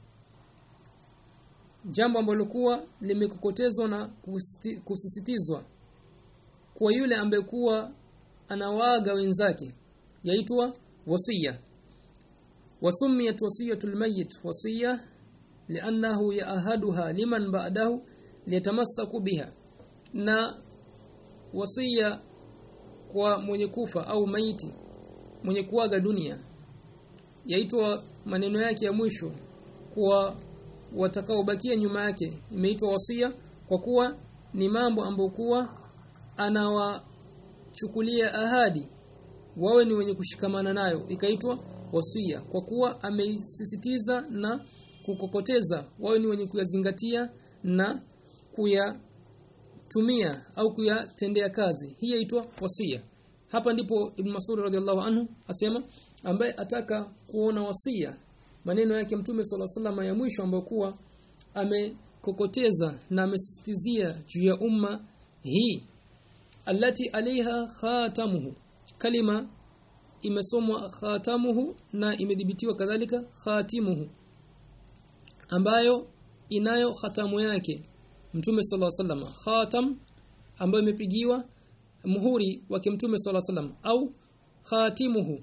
Jambo ambalo kuwa limekokotezwa na kusisitizwa kwa yule ambaye kuwa anawaga wenzake yaitwa wasiya. Wasumiyat wasiyatul mayyit wasiya li'annahu ya'ahaduha liman ba'dahu liyatamassaku biha na wasia kwa mwenye kufa au maiti mwenye kuaga dunia. Yaitwa maneno yake ya mwisho kwa watakaobakia nyuma yake. Imeitwa wasia kwa kuwa ni mambo ambayo kuwa anawachukulia ahadi wawe ni wenye kushikamana nayo. Ikaitwa wasia kwa kuwa ameisisitiza na kukokoteza wawe ni wenye kuyazingatia na kuya tumia au kuyatendea kazi. Hii yaitwa wasia hapa ndipo ibn Mas'ud radhiallahu anhu asema ambaye ataka kuona wasia maneno yake mtume sala salama ya mwisho ambayo kuwa amekokoteza na amesisitizia juu ya umma hii alati alaiha khatamuhu. Kalima imesomwa khatamuhu na imedhibitiwa kadhalika khatimuhu ambayo inayo khatamu yake mtume sallallahu alaihi wasallam khatam ambayo imepigiwa muhuri wa kimtume sallallahu alaihi wasallam au khatimuhu.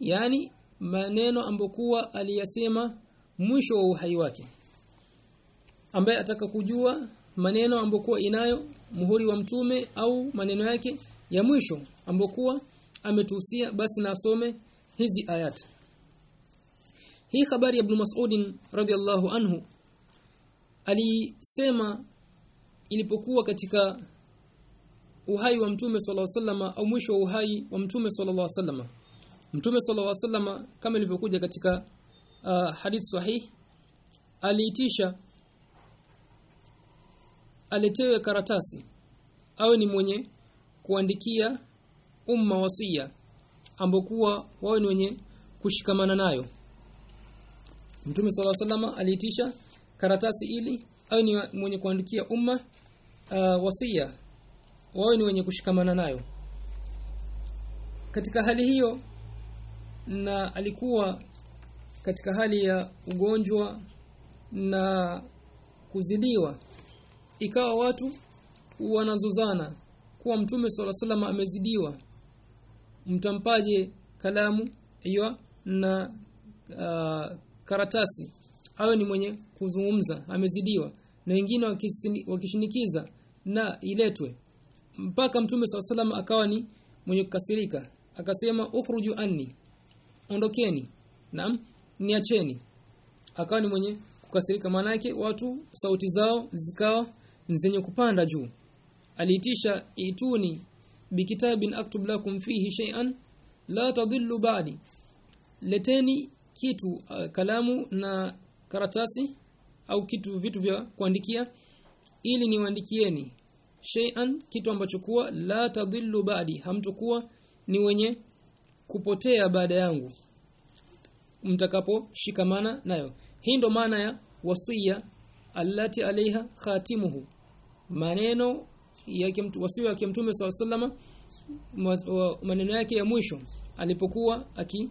Yani maneno ambokuwa aliyasema mwisho wa uhai wake. Ambaye ataka kujua maneno ambokuwa inayo muhuri wa mtume au maneno yake ya mwisho ambokuwa ametuhusia basi nasome hizi ayat. Hii habari ya Ibn Mas'ud radhiyallahu anhu alisema ilipokuwa katika uhai wa mtume sallallahu alaihi wasallam au mwisho wa uhai wa mtume sallallahu alaihi wasallam. Mtume sallallahu alaihi wasallam kama ilivyokuja katika uh, hadith sahih aliitisha aletewe karatasi awe ni mwenye kuandikia umma wasia ambokuwa wawe ni wenye kushikamana nayo. Mtume sallallahu alaihi wasallam aliitisha karatasi ili awe ni mwenye kuandikia umma uh, wasia wao ni wenye kushikamana nayo. Katika hali hiyo na alikuwa katika hali ya ugonjwa na kuzidiwa ikawa watu wanazozana kuwa mtume sala salama amezidiwa mtampaje kalamu hiyo na uh, karatasi? Awe ni mwenye kuzungumza amezidiwa. Na wengine wakishinikiza na iletwe. Mpaka mtume SAW akawa ni mwenye kukasirika. Akasema ukhruju anni ondokeni naam niacheni. Akawa ni mwenye kukasirika. Manake watu sauti zao zikawa zenye kupanda juu. Aliitisha ituni bikitabin aktub lakum fihi shay'an la tadillu ba'di. Leteni kitu uh, kalamu na karatasi au kitu vitu vya kuandikia ili niwaandikieni shay'an kitu ambacho kuwa la tadillu ba'di hamtokuwa ni wenye kupotea baada yangu mtakaposhikamana nayo. Hii ndo maana ya wasiya allati alaiha khatimuhu. Maneno yake mtu wasia yake mtume SAW maneno yake ya mwisho alipokuwa aki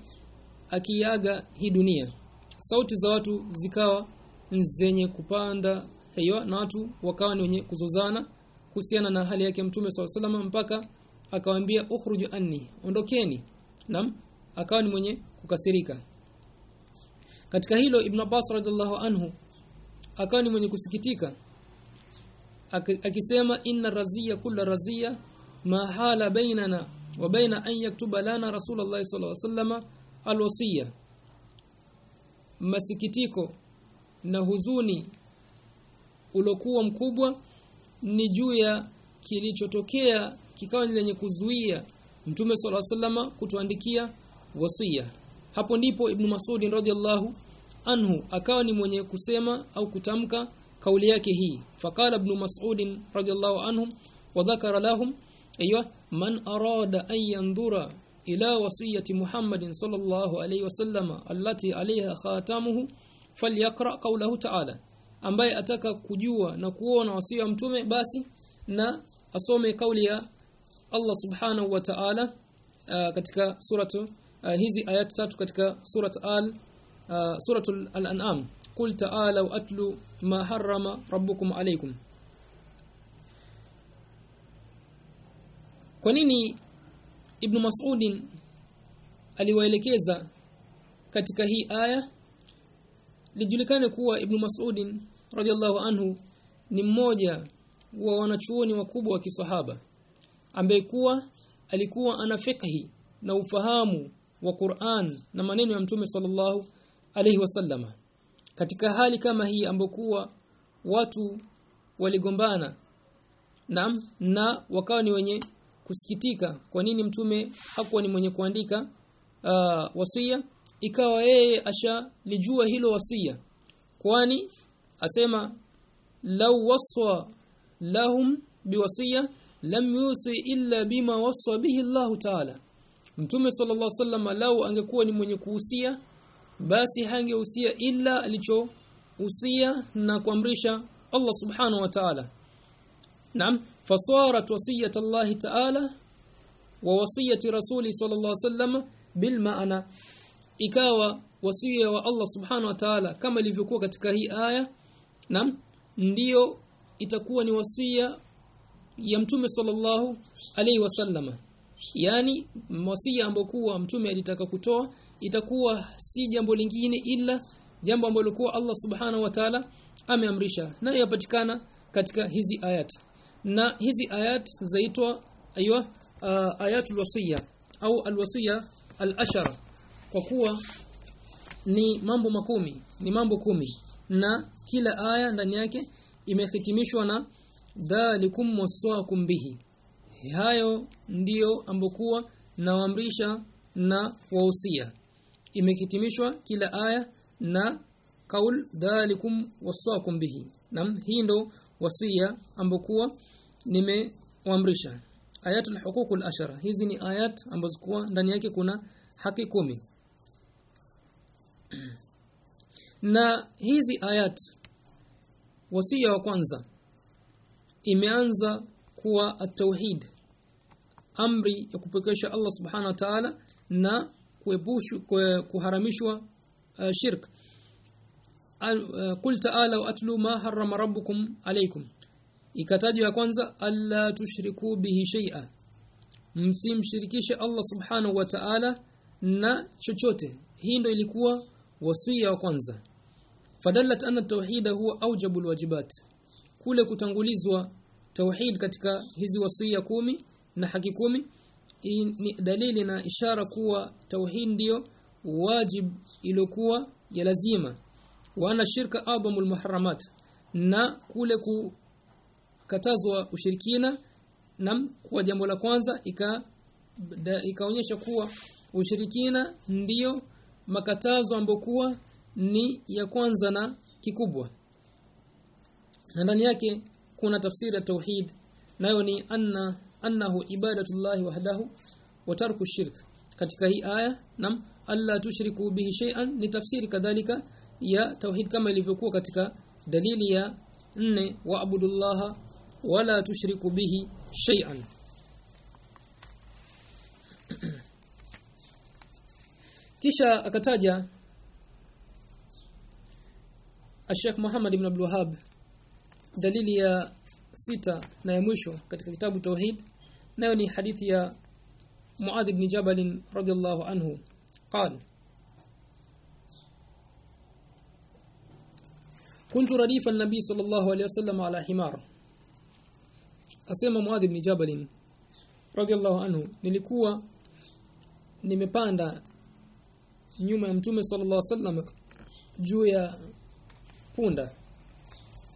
akiaga hii dunia. Sauti za watu zikawa zenye kupanda hiyo na watu wakawa ni wenye kuzozana kuhusiana na hali yake mtume SAW mpaka akawaambia ukhruju anni ondokeni. Nam akawa ni mwenye kukasirika. Katika hilo ibn Abbas radhiallahu anhu akawa ni mwenye kusikitika akisema inna razia kulla razia ma hala bainana wa baina an yaktuba lana rasulullah sallallahu alaihi wasallam alwasiya. Masikitiko na huzuni ulokuwa mkubwa ni juu ya kilichotokea kikawa ni lenye kuzuia mtume alaihi wasallam kutuandikia wasia hapo ndipo ibn Mas'ud radhiyallahu anhu akawa ni mwenye kusema au kutamka kauli yake hii. Faqala ibn Mas'ud radhiyallahu anhu wa dhakara lahum aywa man arada an yandura ila wasiyati Muhammadin sallallahu alayhi wasallam allati alayha khatamuhu falyaqra qawlahu ta'ala ambaye ataka kujua na kuona wasia mtume basi na asome kauli ya Allah subhanahu wa ta'ala uh, katika suratu uh, hizi ayat tatu katika surat al uh, suratul al-an'am qul ta'alu atlu ma harrama rabbukum alaykum. Kwa nini ibn mas'ud aliwaelekeza katika hii aya? Lijulikane kuwa ibn mas'ud radhiallahu anhu ni mmoja wa wanachuoni wakubwa wa kisahaba ambaye kuwa alikuwa ana fikhi na ufahamu wa Qur'an na maneno ya Mtume sallallahu alaihi wasallama katika hali kama hii ambokuwa watu waligombana na, na wakawa ni wenye kusikitika kwa nini mtume hakuwa ni mwenye kuandika uh, wasia ikawa yeye ashalijua hilo wasia kwani asema law waswa lahum biwasiya lam yusi illa bima wasa bihi Allah ta'ala Mtume sallallahu alaihi lau angekuwa ni mwenye kuhusia basi hangehusia ila alichohusia na kuamrisha Allah subhanahu wa ta'ala. Naam, fasarat wasiyat Allah ta'ala wa wasiyati rasuli sallallahu alaihi bil ikawa wasia wa Allah subhanahu wa ta'ala kama ilivyokuwa katika hii aya naam. Ndio itakuwa ni wasia ya mtume sallallahu alaihi wasallama yaani wasia ambayo ambokuwa mtume alitaka kutoa itakuwa si jambo lingine ila jambo ambalo kuwa Allah subhanahu wa ta'ala ameamrisha. Na yapatikana katika hizi ayat. Na hizi ayat zaitwa aiywa uh, ayatul wasiya au alwasiya al-ashara kwa kuwa ni mambo makumi ni mambo kumi. Na kila aya ndani yake imehitimishwa na dhalikum waswakum bihi. Hayo ndiyo ambokuwa nawaamrisha na wausia. Imehitimishwa kila aya na kaul dhalikum waswakum bihi. Nam hii ndo wasia ambokuwa nimewaamrisha. Ayatul huququl ashara. Hizi ni ayat ambazo kuwa ndani yake kuna haki kumi. Na hizi ayat wasia wa kwanza. Imeanza kuwa at-tauhid. Amri ya kupekesha Allah subhanahu wa ta'ala na kuebushu kuharamishwa uh, shirk. Qul ta'ala wa atlu ma harrama rabbukum alaykum. Ikatajwa ya kwanza alla tushriku bihi shay'a. Msimshirikishe Allah subhanahu wa ta'ala na chochote. Hii ndio ilikuwa wasia wa kwanza fadallat anna tauhid huwa aujabul wajibat. Kule kutangulizwa tauhid katika hizi wasia kumi na haki kumi ni dalili na ishara kuwa tauhid ndio wajib iliyokuwa ya lazima. Wana shirka adamu muharramat na kule kukatazwa ushirikina na kwa jambo la kwanza ika da, ikaonyesha kuwa ushirikina ndiyo makatazo ambokuwa ni ya kwanza na kikubwa. Na ndani yake kuna tafsiri ya tauhid nayo ni anna annahu ibadatullahi wahdahu wa tarku shirk. Katika hii aya nam alla tushriku bihi shay'an ni tafsiri kadhalika ya tauhid kama ilivyokuwa katika dalili ya nne wa abudullaha wala tushriku bihi shay'an. Kisha akataja Sheikh Muhammad ibn Abdul Wahhab dalili ya sita na ya mwisho katika kitabu Tauhid nayo ni hadithi ya Muadh ibn Jabal radiyallahu anhu قال كنت رديف النبي صلى الله عليه وسلم على حمار asema Muadh ibn Jabal radiyallahu anhu nilikuwa nimepanda nyuma ya mtume sallallahu alaihi wasallam juu ya punda.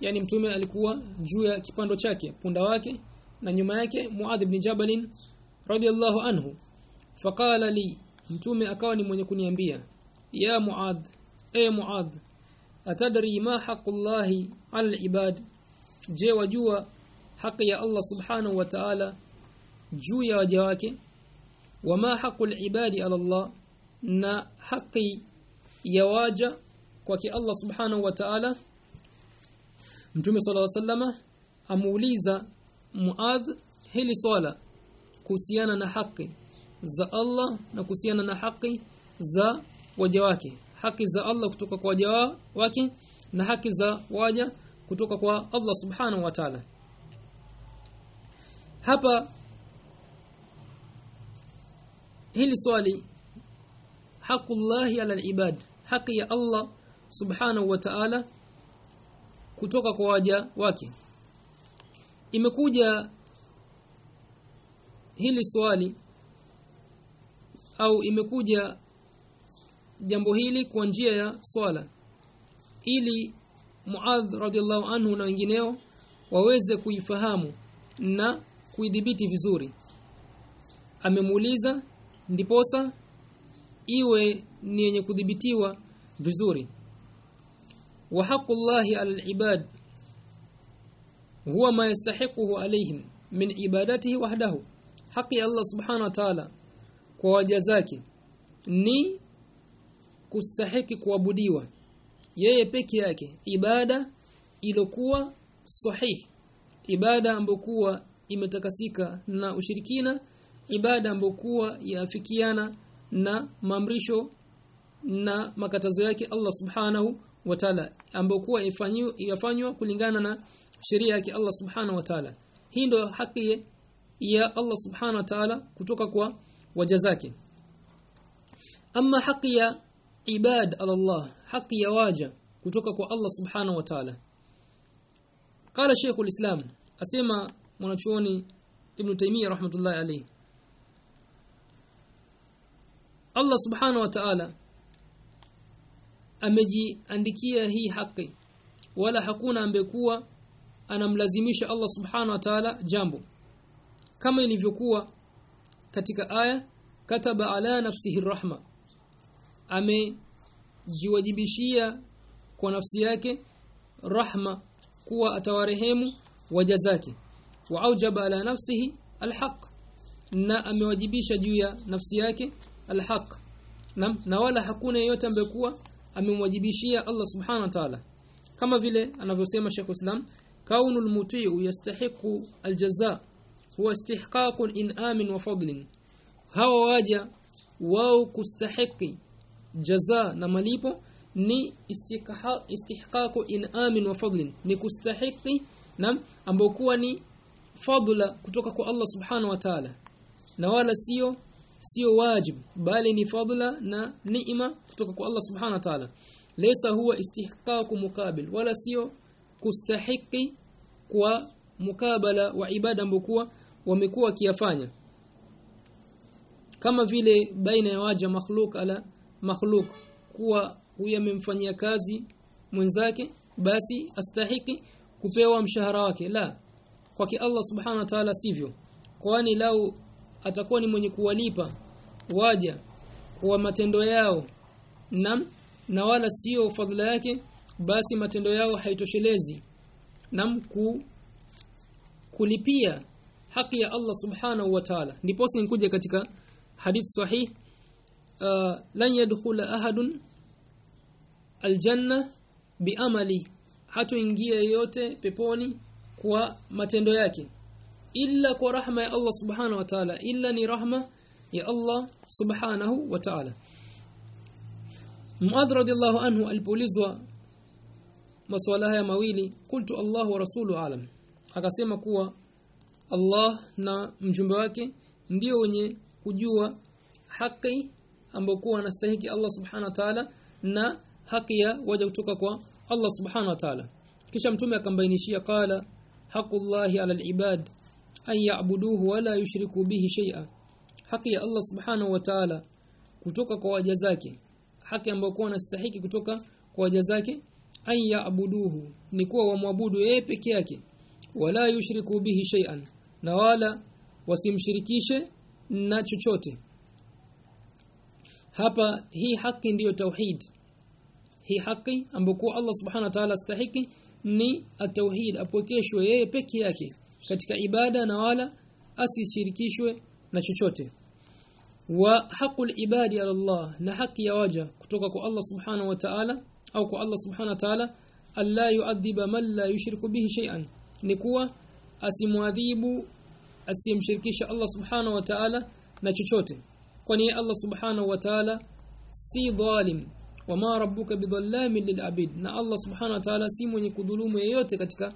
Yani mtume alikuwa juu ya kipando chake punda wake na nyuma yake Muadh ibn Jabal radiyallahu anhu. Faqala li mtume akawa ni mwenye kuniambia ya Muadh e Muadh atadri ma haqqullahi al ibad je wajua haki ya Allah subhanahu wa ta'ala juu ya waja wake? Wama haqqul ibadi ala Allah na haki ya waja kwake Allah subhanahu wa ta'ala Mtume صلى الله عليه amuuliza Muadh hili swala kuhusiana na haki za Allah na kuhusiana na haki za waja wake haki za Allah kutoka kwa waja wake na haki za waja kutoka kwa Allah subhanahu wa ta'ala hapa hili swali haqullahi ala ibad haki ya Allah subhanahu wa ta'ala kutoka kwa waja wake. Imekuja hili swali au imekuja jambo hili kwa njia ya swala ili Muadh radhiallahu anhu na wengineo waweze kuifahamu na kuidhibiti vizuri. Amemuuliza ndiposa iwe ni yenye kudhibitiwa vizuri haqqullahi alibad huwa ma yastahiquhu alayhim min ibadatihi wahdahu. Haqqi Allah subhanahu wa ta'ala kwa waja zake ni kustahiki kuabudiwa. Yeye peke yake ibada ilokuwa sahihi ibada ambokuwa imetakasika na ushirikina ibada ambokuwa yafikiana na maamrisho na makatazo yake Allah subhanahu wa ta'ala ambokuwa yafanywa kulingana na sheria yake Allah subhanahu wa ta'ala. Hii ndio haki ya Allah subhanahu wa ta'ala kutoka kwa waja zake. Ama haki ya ibad Allah haki ya waja kutoka kwa Allah subhanahu wa ta'ala. Qala Sheikh al-Islam asema mwanachuoni Ibn Taymiyyah rahmatullahi alayhi Allah subhanahu wa ta'ala amejiandikia hii haki. Wala hakuna ambekuwa anamlazimisha Allah subhanahu wa ta'ala jambo. Kama ilivyokuwa katika aya kataba ala nafsihi rahma. Amejiwajibishia kwa nafsi yake rahma kuwa atawarehemu waja zake. Wa aujaba ala nafsihi alhaq. Na amewajibisha juu ya nafsi yake alhaq. Na, na wala hakuna yeyote ambaye kuwa amemwajibishia Allah subhanahu wa ta'ala. Kama vile anavyosema Sheikh Islam kaunul muti'u yastahiqu aljaza huwa istihqaqun in'amin wa fadlin. Hawa waja wao kustahiki jaza na malipo ni istihqaqu in'amin wa fadlin. Ni kustahiki nam ambokuwa ni fadla kutoka kwa Allah subhanahu wa ta'ala. Na wala sio sio wajibu bali ni fadla na neema kutoka kwa Allah subhana wa ta'ala. Laysa huwa istihqaqu muqabil wala sio kustahiki kwa mukabala wa ibada ambokuwa wamekuwa kiafanya kama vile baina ya waja makhluk ala makhluk kuwa huyu amemfanyia kazi mwenzake basi astahiki kupewa mshahara wake. La kwake Allah subhanahu wa ta'ala sivyo. Kwani lau atakuwa ni mwenye kuwalipa waja kwa matendo yao. Na na wala sio fadhila yake basi matendo yao haitoshelezi. Nam ku kulipia haki ya Allah subhanahu wa ta'ala. Ndipo sinkuja katika hadith sahih uh, lan yadkhula ahadun aljanna biamali hatoingia yote peponi kwa matendo yake illa kwa rahma ya Allah subhanahu wa ta'ala illa ni rahma ya Allah subhanahu wa ta'ala. Muadh radhiallahu anhu alipoulizwa masuala haya mawili kultu Allah wa rasulu alam. Akasema kuwa Allah na mjumbe wake ndio wenye kujua haki ambayo kuwa anastahili Allah subhanahu wa ta'ala na haki ya waja kutoka kwa Allah subhanahu wa ta'ala. Kisha mtume akambainishia qala haqullahi ala alibad an ya'buduhu wa la yushriku bihi shay'a. Haki ya Allah subhanahu wa ta'ala kutoka kwa waja zake. Haki ambayo kwa anastahili kutoka kwa waja zake an ya'buduhu ni kuwa wamwabudu yeye peke yake wala yushriku bihi shay'an na wala wasimshirikishe na chochote. Hapa hii haki ndiyo tauhid. Hii haki ambayo Allah subhanahu wa ta'ala stahiki ni at-tauhid apokeshwe yeye peke yake katika ibada na wala asishirikishwe na chochote. Wa haqul ibadi ala Allah na haki ya waja kutoka kwa Allah subhanahu wa ta'ala au kwa Allah subhanahu wa ta'ala alla yu'adhiba man la yushriku bihi shay'an. Ni kuwa asimwadhibu asimshirikisha Allah subhanahu wa ta'ala na chochote. Kwani Allah subhanahu wa ta'ala si dhalim. Wama rabbuka bidhallamin lilabid na Allah subhanahu wa ta'ala si mwenye kudhulumu yeyote katika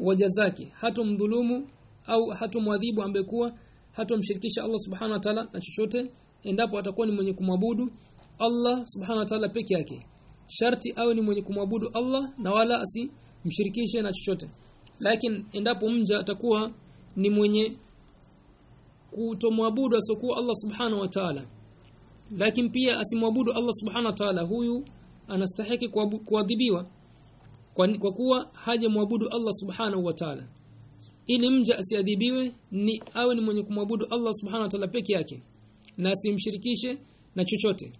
waja zake. Hatomdhulumu au hatomwadhibu ambekuwa hatomshirikisha Allah subhanahu wa ta'ala na chochote. Endapo atakuwa ni mwenye kumwabudu Allah subhanahu wa ta'ala peke yake. Sharti awe ni mwenye kumwabudu Allah na wala asimshirikishe na chochote. Lakini endapo mja atakuwa ni mwenye kutomwabudu asokuwa Allah subhanahu wa ta'ala. Lakini pia asimwabudu Allah subhanahu wa ta'ala huyu anastahili kuadhibiwa kwa, kwa kuwa hajamwabudu Allah subhanahu wa ta'ala. Ili mja asiadhibiwe ni awe ni mwenye kumwabudu Allah subhanahu wa ta'ala peke yake na asimshirikishe na chochote.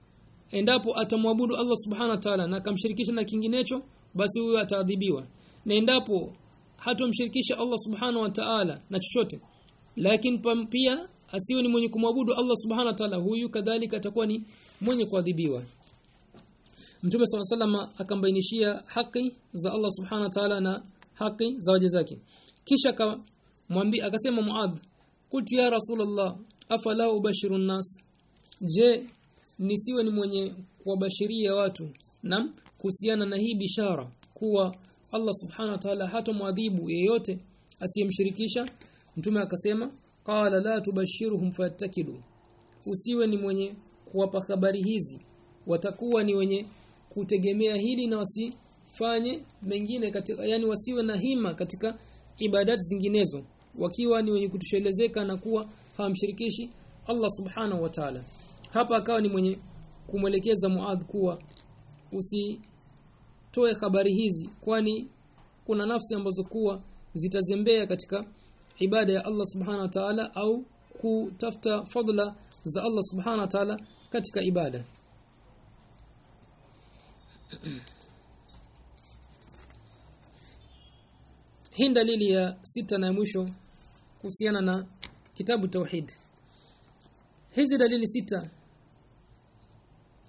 Endapo atamwabudu Allah subhanahu wa ta'ala na akamshirikisha na kinginecho basi huyo ataadhibiwa. Na endapo hatomshirikisha Allah subhanahu wa ta'ala na chochote lakini pia asiwe ni mwenye kumwabudu Allah subhanahu wa ta'ala huyu kadhalika atakuwa ni mwenye kuadhibiwa Mtume SAW akambainishia haki za Allah subhanahu wa ta'ala na haki za waja zake. Kisha akamwambia akasema Muadh kultu ya Rasulullah afala ubashiru nas je nisiwe ni mwenye kuwabashiria watu? Na kuhusiana na hii bishara kuwa Allah subhanahu wa ta'ala hatomwadhibu yeyote asiyemshirikisha. Mtume akasema qala la tubashiruhum fattakilu usiwe ni mwenye kuwapa habari hizi. Watakuwa ni wenye kutegemea hili na wasifanye mengine katika yani wasiwe na hima katika ibadati zinginezo wakiwa ni wenye kutoshelezeka na kuwa hawamshirikishi Allah subhanahu wa ta'ala. Hapa akawa ni mwenye kumwelekeza Muadh kuwa usitoe habari hizi kwani kuna nafsi ambazo kuwa zitazembea katika ibada ya Allah subhanahu wa ta'ala au kutafuta fadla za Allah subhanahu wa ta'ala katika ibada Hii dalili ya sita na mwisho kuhusiana na kitabu tauhid. Hizi dalili sita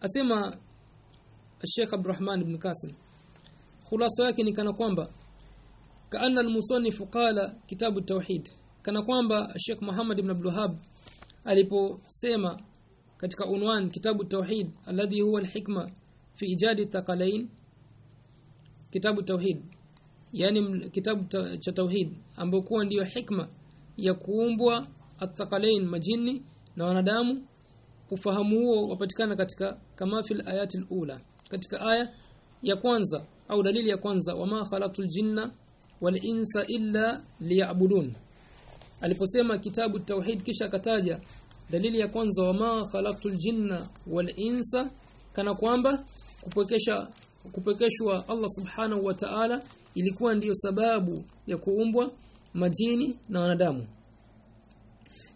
asema Sheikh Abdurrahman ibn Qasim khulasa yake ni kana kwamba kaana al-musannif qala kitabu tauhid kana kwamba Sheikh Muhammad ibn Abdul Wahhab aliposema katika unwan kitabu tauhid alladhi huwa al-hikma fi ijadi taqalain kitabu tauhid yani kitabu ta, cha tauhid ambayo kuwa ndiyo hikma ya kuumbwa athqalain majini na wanadamu ufahamu huo wapatikana katika kama fil ayati ula katika aya ya kwanza au dalili ya kwanza wama khalaqtul jinna wal insa illa liya'budun. Aliposema kitabu tauhid kisha kataja dalili ya kwanza wama khalaqtul jinna wal insa kana kwamba kupekesha kupekeshwa Allah subhanahu wa ta'ala ilikuwa ndiyo sababu ya kuumbwa majini na wanadamu.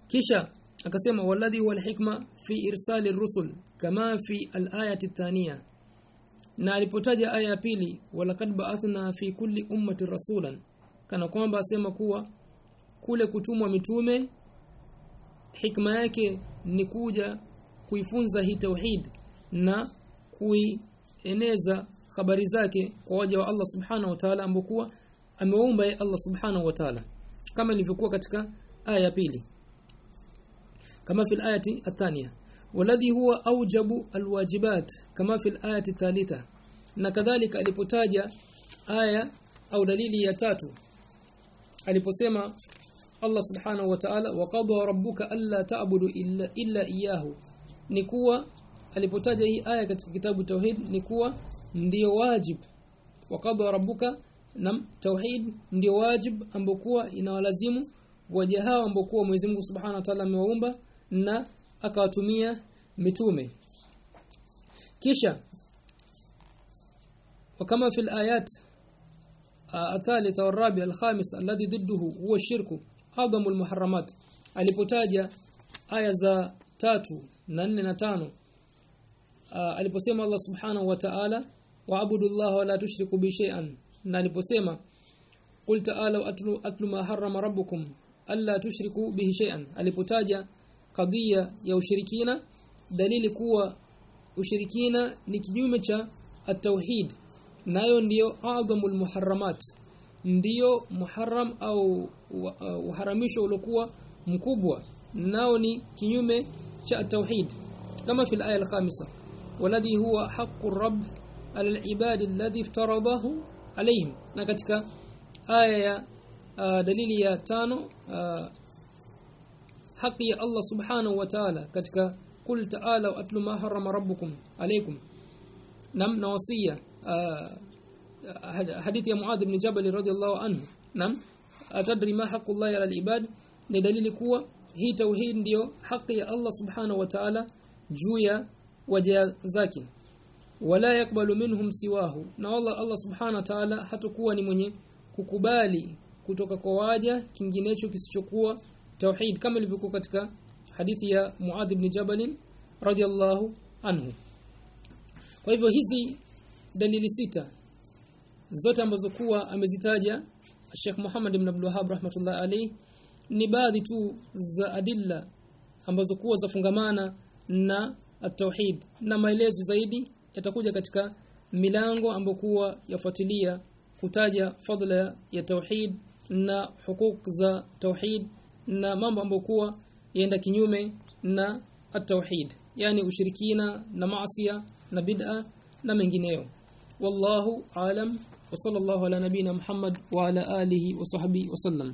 Kisha akasema walladhi wal hikma fi irsali rusul kama fi al-ayati thaniya. Na alipotaja aya ya pili walaqad ba'athna fi kulli ummati rasulan kana kwamba asema kuwa kule kutumwa mitume hikma yake ni kuja kuifunza hii tauhid na eneza habari zake kwa waja wa Allah subhanahu wa ta'ala ambokuwa ameumba Allah subhanahu wa ta'ala. Kama ilivyokuwa katika aya pili. Kama fil ayati athania waladhi huwa aujabu alwajibat. Kama fil ayati thalitha. Na kadhalika alipotaja aya au dalili ya tatu. Aliposema Allah subhanahu wa ta'ala wa qadha rabbuka alla ta'budu illa illa iyyahu. Ni kuwa alipotaja hii aya katika kitabu tauhid ni kuwa ndio wajib wa qadha rabbuka nam tauhid ndio wajib ambokuwa inawalazimu waja hao ambokuwa Mwenyezi Mungu Subhanahu wa Ta'ala amewaumba na akawatumia mitume kisha وكما في الآيات الثالثة والرابعة الخامس الذي ضده هو الشرك أعظم المحرمات alipotaja aya za tatu na nne na aliposema Allah subhanahu wa ta'ala waabudu Allah wa la tushriku bi shay'an na aliposema qul ta'ala atlu, atlu ma harrama rabbukum alla tushriku bihi shay'an alipotaja kadhia ya ushirikina dalili kuwa ushirikina ni kinyume cha at-tauhid nayo ndiyo adhamul muharramat ndiyo muharram au uharamisho uliokuwa mkubwa nao ni kinyume cha tauhid kama fi al-aya al-khamisa walladhi huwa haqqur rabb ala al-ibad alladhi iftaradahu alayhim na katika aya ya uh, dalili ya tano uh, haki ya Allah subhanahu wa ta'ala katika kul ta'ala atlu ma harrama rabbukum alaykum nam na wasia hadithi ya Muadh ibn Jabal radhiyallahu anhu nam atadri ma haqqullahi ala al-ibad ni dalili kuwa hii tauhid ndiyo haki ya Allah subhanahu wa ta'ala juu ya waja zake wala yakbalu minhum siwahu. Na wala Allah subhanahu wa ta'ala hatakuwa ni mwenye kukubali kutoka kwa waja kinginecho kisichokuwa tauhid kama ilivyokuwa katika hadithi ya Muadh ibn Jabal radhiyallahu anhu. Kwa hivyo hizi dalili sita zote ambazo kuwa amezitaja Sheikh Muhammad ibn Abdul Wahhab rahmatullah alayhi ni baadhi tu za adilla ambazo kuwa zafungamana na at-tauhid. Na maelezo zaidi yatakuja katika milango ambokuwa yafuatilia kutaja fadla ya tauhid na hukuk za tauhid na mambo ambokuwa yaenda kinyume na at-tauhid. Yani ushirikina na maasiya na bid'a na mengineyo. Wallahu alam wa sallallahu ala nabina muhammad wa ala alihi wa sahbihi wa sallam